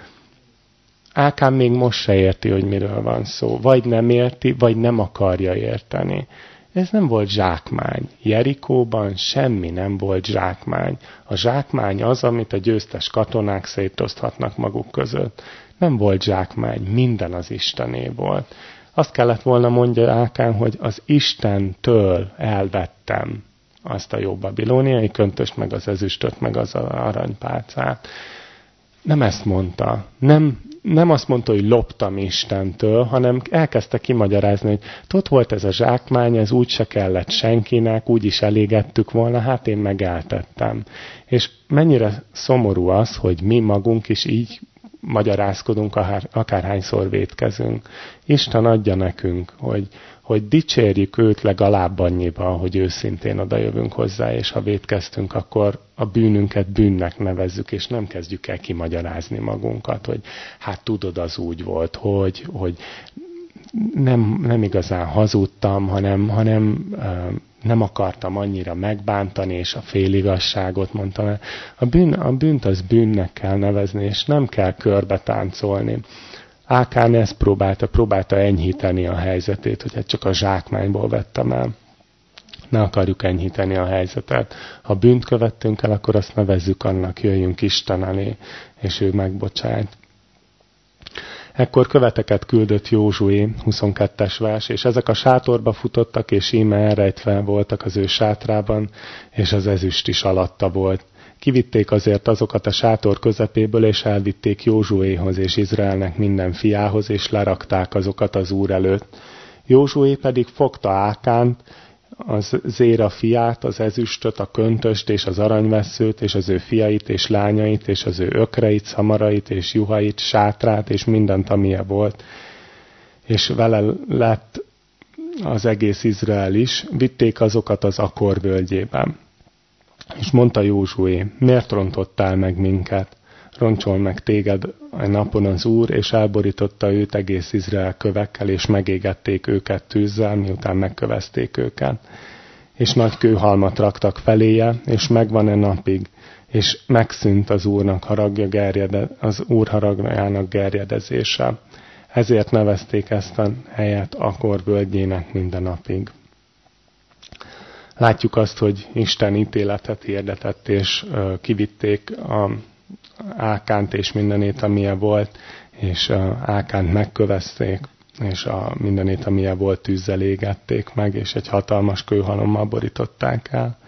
Ákán még most se érti, hogy miről van szó. Vagy nem érti, vagy nem akarja érteni. Ez nem volt zsákmány. Jerikóban semmi nem volt zsákmány. A zsákmány az, amit a győztes katonák szétoszthatnak maguk között. Nem volt zsákmány, minden az Istené volt. Azt kellett volna mondja Ákán, hogy az Istentől elvettem azt a jó babilóniai köntöst, meg az ezüstöt, meg az aranypálcát. Nem ezt mondta. Nem, nem azt mondta, hogy loptam Istentől, hanem elkezdte kimagyarázni, hogy ott volt ez a zsákmány, ez úgy se kellett senkinek, úgy is elégettük volna, hát én megeltettem. És mennyire szomorú az, hogy mi magunk is így magyarázkodunk, akárhányszor vétkezünk. Isten adja nekünk, hogy, hogy dicsérjük őt legalább annyiba, hogy őszintén odajövünk hozzá, és ha vétkeztünk, akkor a bűnünket bűnnek nevezzük, és nem kezdjük el kimagyarázni magunkat, hogy hát tudod, az úgy volt, hogy, hogy nem, nem igazán hazudtam, hanem, hanem nem akartam annyira megbántani, és a féligasságot mondtam el. A, bűn, a bűnt az bűnnek kell nevezni, és nem kell körbe táncolni. Ákán ezt próbálta, próbálta enyhíteni a helyzetét, hogy hát csak a zsákmányból vettem el. Ne akarjuk enyhíteni a helyzetet. Ha bűnt követtünk el, akkor azt nevezzük annak, jöjjünk Isten elé, és ő megbocsájt. Ekkor követeket küldött Józsué, 22-es vers, és ezek a sátorba futottak, és íme elrejtve voltak az ő sátrában, és az ezüst is alatta volt. Kivitték azért azokat a sátor közepéből, és elvitték Józsuéhoz és Izraelnek minden fiához, és lerakták azokat az úr előtt. Józsué pedig fogta Ákánt, az Zéra fiát, az ezüstöt, a köntöst és az aranyveszőt, és az ő fiait és lányait, és az ő ökreit, szamarait és juhait, sátrát, és mindent, amilyen volt. És vele lett az egész Izrael is, vitték azokat az Akor völgyében. És mondta Józsué, miért rontottál meg minket? Roncsol meg téged a napon az Úr, és elborította őt egész Izrael kövekkel, és megégették őket tűzzel, miután megkövezték őket. És nagy kőhalmat raktak feléje, és megvan-e napig, és megszűnt az Úrnak haragja gerjede, az Úr haragjának gerjedezése. Ezért nevezték ezt a helyet Akor völgyének minden napig. Látjuk azt, hogy Isten ítéletet hirdetett, és kivitték a Ákánt és mindenét, amilyen volt, és Ákánt megkövezték, és a mindenét, amilyen volt, tűzzel égették meg, és egy hatalmas kőhalommal borították el.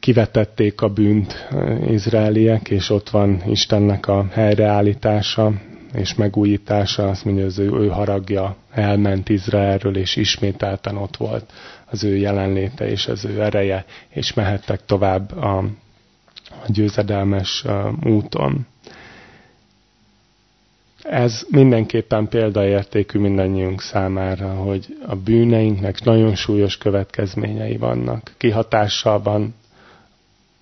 Kivetették a bűnt izraeliek, és ott van Istennek a helyreállítása, és megújítása, azt mondja, az ő, ő haragja elment Izraelről, és ismételten ott volt az ő jelenléte és az ő ereje, és mehettek tovább a, a győzedelmes úton. Ez mindenképpen példaértékű mindannyiunk számára, hogy a bűneinknek nagyon súlyos következményei vannak. Kihatással van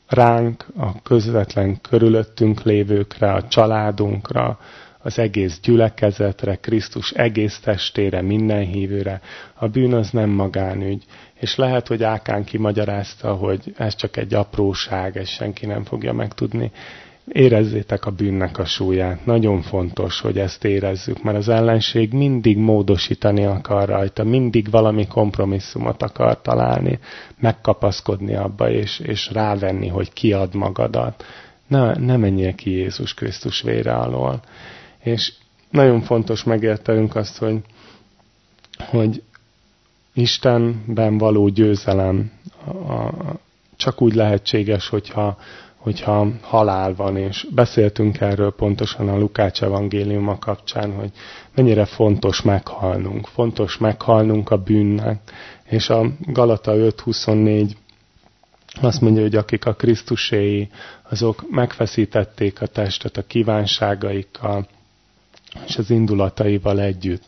ránk, a közvetlen körülöttünk lévőkre, a családunkra, az egész gyülekezetre, Krisztus egész testére, minden hívőre. A bűn az nem magánügy. És lehet, hogy Ákán kimagyarázta, hogy ez csak egy apróság, ez senki nem fogja megtudni. Érezzétek a bűnnek a súlyát. Nagyon fontos, hogy ezt érezzük, mert az ellenség mindig módosítani akar rajta, mindig valami kompromisszumot akar találni, megkapaszkodni abba, és, és rávenni, hogy kiad magadat. Ne, ne menjél ki Jézus Krisztus vére alól. És nagyon fontos megértenünk azt, hogy, hogy Istenben való győzelem a, a, csak úgy lehetséges, hogyha, hogyha halál van, és beszéltünk erről pontosan a Lukács evangéliuma kapcsán, hogy mennyire fontos meghalnunk, fontos meghalnunk a bűnnek, és a Galata 5.24 azt mondja, hogy akik a Krisztuséi, azok megfeszítették a testet a kívánságaikkal, és az indulataival együtt.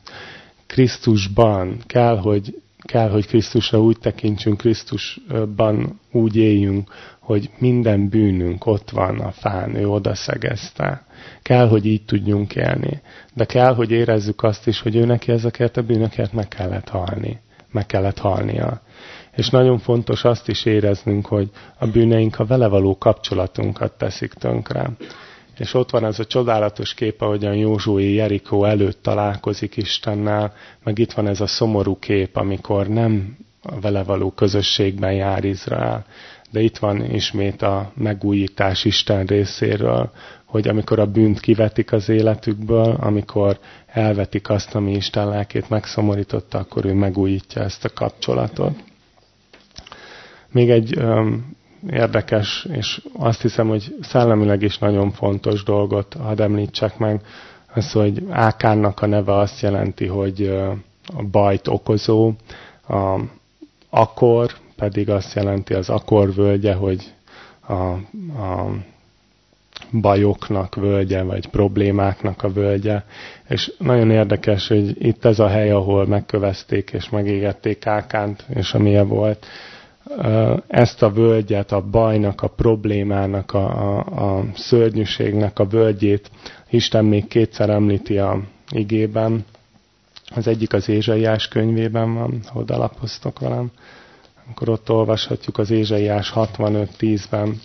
Krisztusban kell, hogy kell, hogy Krisztusra úgy tekintsünk, Krisztusban úgy éljünk, hogy minden bűnünk ott van a fán, ő oda szegezte. Kell, hogy így tudjunk élni. De kell, hogy érezzük azt is, hogy ő neki ezekért a bűnökért meg kellett halni. Meg kellett halnia. És nagyon fontos azt is éreznünk, hogy a bűneink a vele való kapcsolatunkat teszik tönkre. És ott van ez a csodálatos kép, ahogyan Józsué Jerikó előtt találkozik Istennel, meg itt van ez a szomorú kép, amikor nem a vele való közösségben jár Izrael. De itt van ismét a megújítás Isten részéről, hogy amikor a bűnt kivetik az életükből, amikor elvetik azt, ami Isten lelkét megszomorította, akkor ő megújítja ezt a kapcsolatot. Még egy érdekes, és azt hiszem, hogy szellemileg is nagyon fontos dolgot hadd említsek meg, az, hogy Ákánnak a neve azt jelenti, hogy a bajt okozó, a akor pedig azt jelenti az akor völgye, hogy a, a bajoknak völgye, vagy problémáknak a völgye. És nagyon érdekes, hogy itt ez a hely, ahol megkövezték és megégették Ákánt, és amilyen volt, ezt a völgyet, a bajnak, a problémának, a, a, a szörnyűségnek a völgyét Isten még kétszer említi a igében. Az egyik az Ézsaiás könyvében van, oda lapoztok velem. Akkor ott olvashatjuk az Ézsaiás 65.10-ben,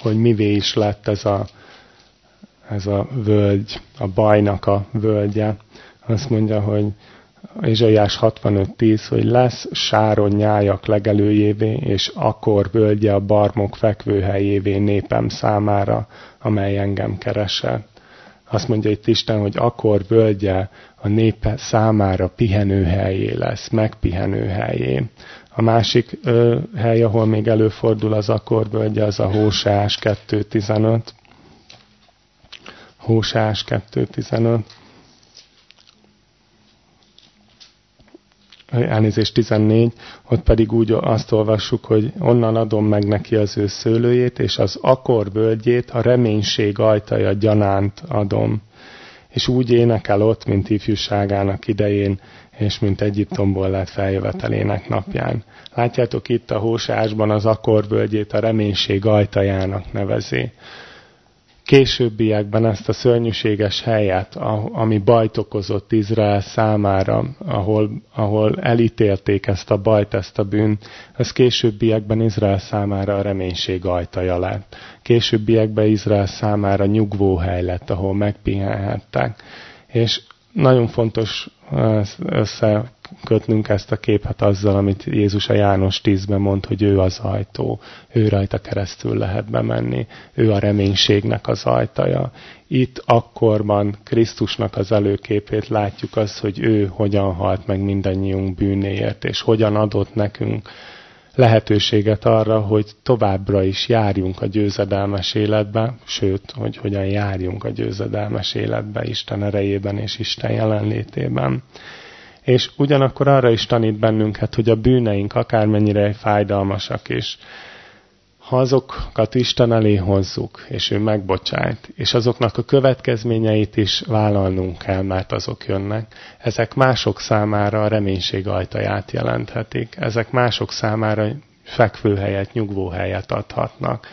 hogy mivé is lett ez a, ez a völgy, a bajnak a völgye. Azt mondja, hogy Ézsaiás 65.10, hogy lesz sáron nyájak legelőjévé, és akkor völgye a barmok fekvőhelyévé népem számára, amely engem keresett. Azt mondja itt Isten, hogy akkor völgye a népe számára pihenőhelyé lesz, megpihenőhelyé. A másik ö, hely, ahol még előfordul az akkor völgye, az a Hósás 2.15. Hósás 2.15. elnézést 14, ott pedig úgy azt olvassuk, hogy onnan adom meg neki az ő szőlőjét, és az akor völgyét a reménység ajtaja gyanánt adom. És úgy énekel ott, mint ifjúságának idején, és mint Egyiptomból lett feljövetelének napján. Látjátok itt a hósásban az völgyét a reménység ajtajának nevezi későbbiekben ezt a szörnyűséges helyet, ami bajt okozott Izrael számára, ahol, ahol elítélték ezt a bajt, ezt a bűnt, ez későbbiekben Izrael számára a reménység ajtaja lett. Későbbiekben Izrael számára nyugvóhely lett, ahol megpihenhettek. És nagyon fontos összekötnünk ezt a képet azzal, amit Jézus a János 10-ben mond, hogy ő az ajtó, ő rajta keresztül lehet bemenni, ő a reménységnek az ajtaja. Itt akkorban Krisztusnak az előképét látjuk azt, hogy ő hogyan halt meg mindannyiunk bűnéért, és hogyan adott nekünk lehetőséget arra, hogy továbbra is járjunk a győzedelmes életbe, sőt, hogy hogyan járjunk a győzedelmes életbe Isten erejében és Isten jelenlétében. És ugyanakkor arra is tanít bennünket, hogy a bűneink akármennyire fájdalmasak is, ha azokat Isten elé hozzuk, és ő megbocsájt, és azoknak a következményeit is vállalnunk kell, mert azok jönnek, ezek mások számára a reménység ajtaját jelenthetik. Ezek mások számára fekvőhelyet, nyugvóhelyet adhatnak.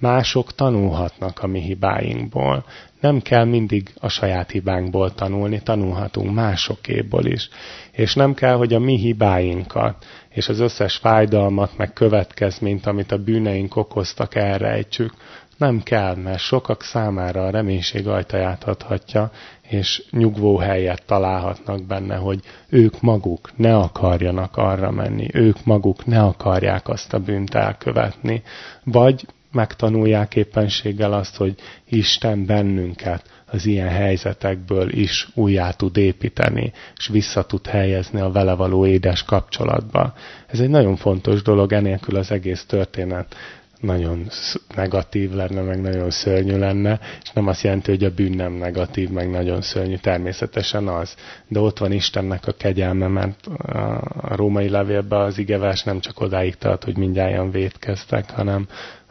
Mások tanulhatnak a mi hibáinkból. Nem kell mindig a saját hibánkból tanulni, tanulhatunk másokéból is. És nem kell, hogy a mi hibáinkat és az összes fájdalmat, meg következményt, amit a bűneink okoztak, elrejtsük. Nem kell, mert sokak számára a reménység ajtaját adhatja, és nyugvó helyet találhatnak benne, hogy ők maguk ne akarjanak arra menni, ők maguk ne akarják azt a bűnt elkövetni, vagy megtanulják éppenséggel azt, hogy Isten bennünket az ilyen helyzetekből is újjá tud építeni, és vissza tud helyezni a vele való édes kapcsolatba. Ez egy nagyon fontos dolog, enélkül az egész történet nagyon negatív lenne, meg nagyon szörnyű lenne, és nem azt jelenti, hogy a bűn nem negatív, meg nagyon szörnyű, természetesen az. De ott van Istennek a kegyelme, mert a római levélben az igevás nem csak odáig tart, hogy mindjárt vétkeztek, hanem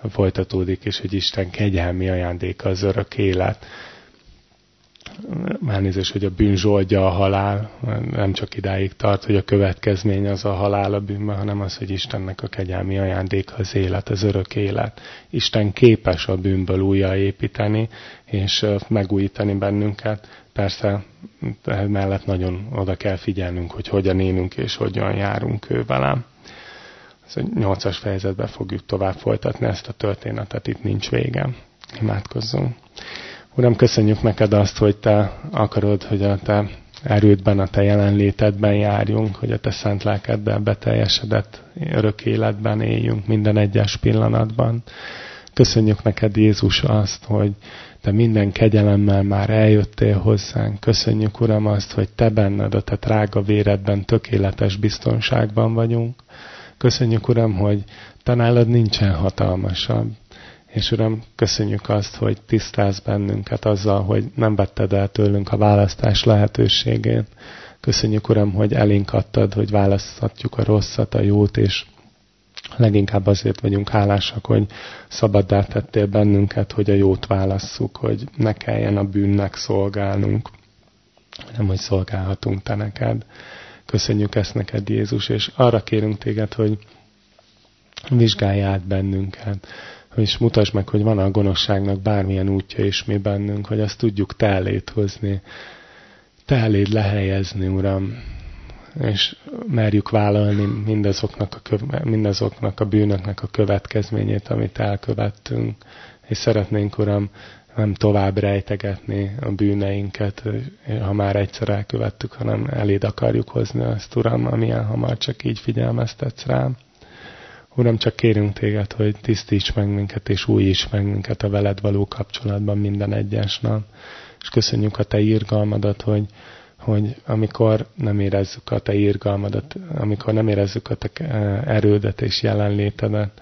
folytatódik, és hogy Isten kegyelmi ajándéka az örök élet elnézést, hogy a bűn zsoldja a halál, nem csak idáig tart, hogy a következmény az a halál a bűnben, hanem az, hogy Istennek a kegyelmi ajándéka az élet, az örök élet. Isten képes a bűnből újjáépíteni, és megújítani bennünket. Persze mellett nagyon oda kell figyelnünk, hogy hogyan élünk és hogyan járunk ő velem. Ez a nyolcas fejezetben fogjuk tovább folytatni ezt a történetet, itt nincs vége. Imádkozzunk. Uram, köszönjük neked azt, hogy te akarod, hogy a te erődben, a te jelenlétedben járjunk, hogy a te szent lelkeddel beteljesedett örök életben éljünk minden egyes pillanatban. Köszönjük neked, Jézus, azt, hogy te minden kegyelemmel már eljöttél hozzánk. Köszönjük, Uram, azt, hogy te benned, a te drága véredben tökéletes biztonságban vagyunk. Köszönjük, Uram, hogy te nálad nincsen hatalmasabb. És Uram, köszönjük azt, hogy tisztáz bennünket azzal, hogy nem vetted el tőlünk a választás lehetőségét. Köszönjük, Uram, hogy elénk adtad, hogy választhatjuk a rosszat, a jót, és leginkább azért vagyunk hálásak, hogy szabaddá tettél bennünket, hogy a jót válasszuk, hogy ne kelljen a bűnnek szolgálnunk, nem, hogy szolgálhatunk te neked. Köszönjük ezt neked, Jézus, és arra kérünk téged, hogy vizsgálj át bennünket, és mutasd meg, hogy van a gonoszságnak bármilyen útja is mi bennünk, hogy azt tudjuk te eléd hozni, te eléd lehelyezni, Uram, és merjük vállalni mindazoknak a, köve, mindazoknak a bűnöknek a következményét, amit elkövettünk, és szeretnénk, Uram, nem tovább rejtegetni a bűneinket, ha már egyszer elkövettük, hanem eléd akarjuk hozni azt, Uram, amilyen hamar csak így figyelmeztetsz rám. Uram, csak kérünk téged, hogy tisztíts meg minket, és újíts meg minket a veled való kapcsolatban minden egyes nap. És köszönjük a te írgalmadat, hogy, hogy amikor nem érezzük a te írgalmadat, amikor nem érezzük a te erődet és jelenlétedet,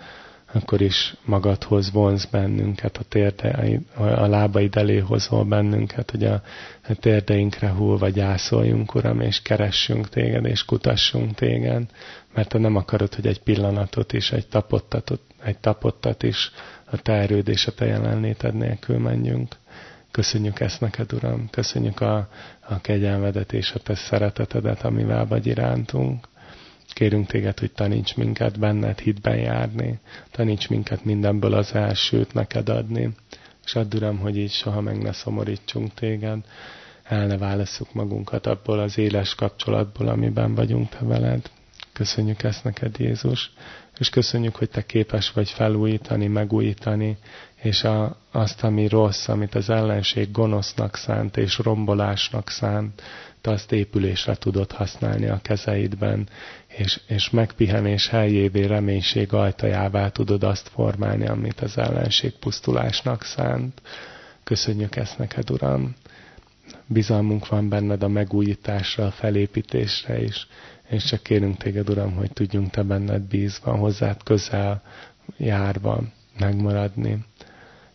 akkor is magadhoz vonz bennünket, a, térde, a lábaid elé hozol bennünket, hogy a, a térdeinkre hullva gyászoljunk, Uram, és keressünk téged, és kutassunk téged, mert te nem akarod, hogy egy pillanatot is, egy tapottat, egy tapottat is a te erőd és a te jelenléted nélkül menjünk. Köszönjük ezt neked, Uram, köszönjük a, a kegyelmedet és a te szeretetedet, amivel vagy irántunk. Kérünk téged, hogy taníts minket benned hitben járni, taníts minket mindenből az elsőt neked adni, és add Uram, hogy így soha meg ne szomorítsunk téged, el ne válasszuk magunkat abból az éles kapcsolatból, amiben vagyunk te veled. Köszönjük ezt neked, Jézus, és köszönjük, hogy te képes vagy felújítani, megújítani, és a, azt, ami rossz, amit az ellenség gonosznak szánt és rombolásnak szánt, te azt épülésre tudod használni a kezeidben, és, és megpihenés helyévé reménység ajtajává tudod azt formálni, amit az ellenség pusztulásnak szánt. Köszönjük ezt neked, Uram! Bizalmunk van benned a megújításra, a felépítésre is, és csak kérünk téged, Uram, hogy tudjunk te benned bízva, hozzád közel járva megmaradni.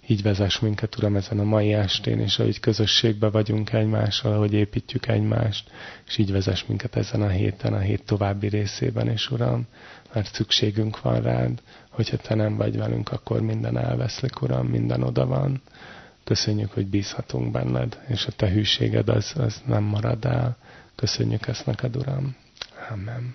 Így vezess minket, Uram, ezen a mai estén, és ahogy közösségbe vagyunk egymással, ahogy építjük egymást, és így vezess minket ezen a héten, a hét további részében is, Uram, mert szükségünk van rád, hogyha Te nem vagy velünk, akkor minden elveszlik, Uram, minden oda van. Köszönjük, hogy bízhatunk benned, és a Te hűséged az, az nem marad el. Köszönjük ezt neked, Uram. Amen.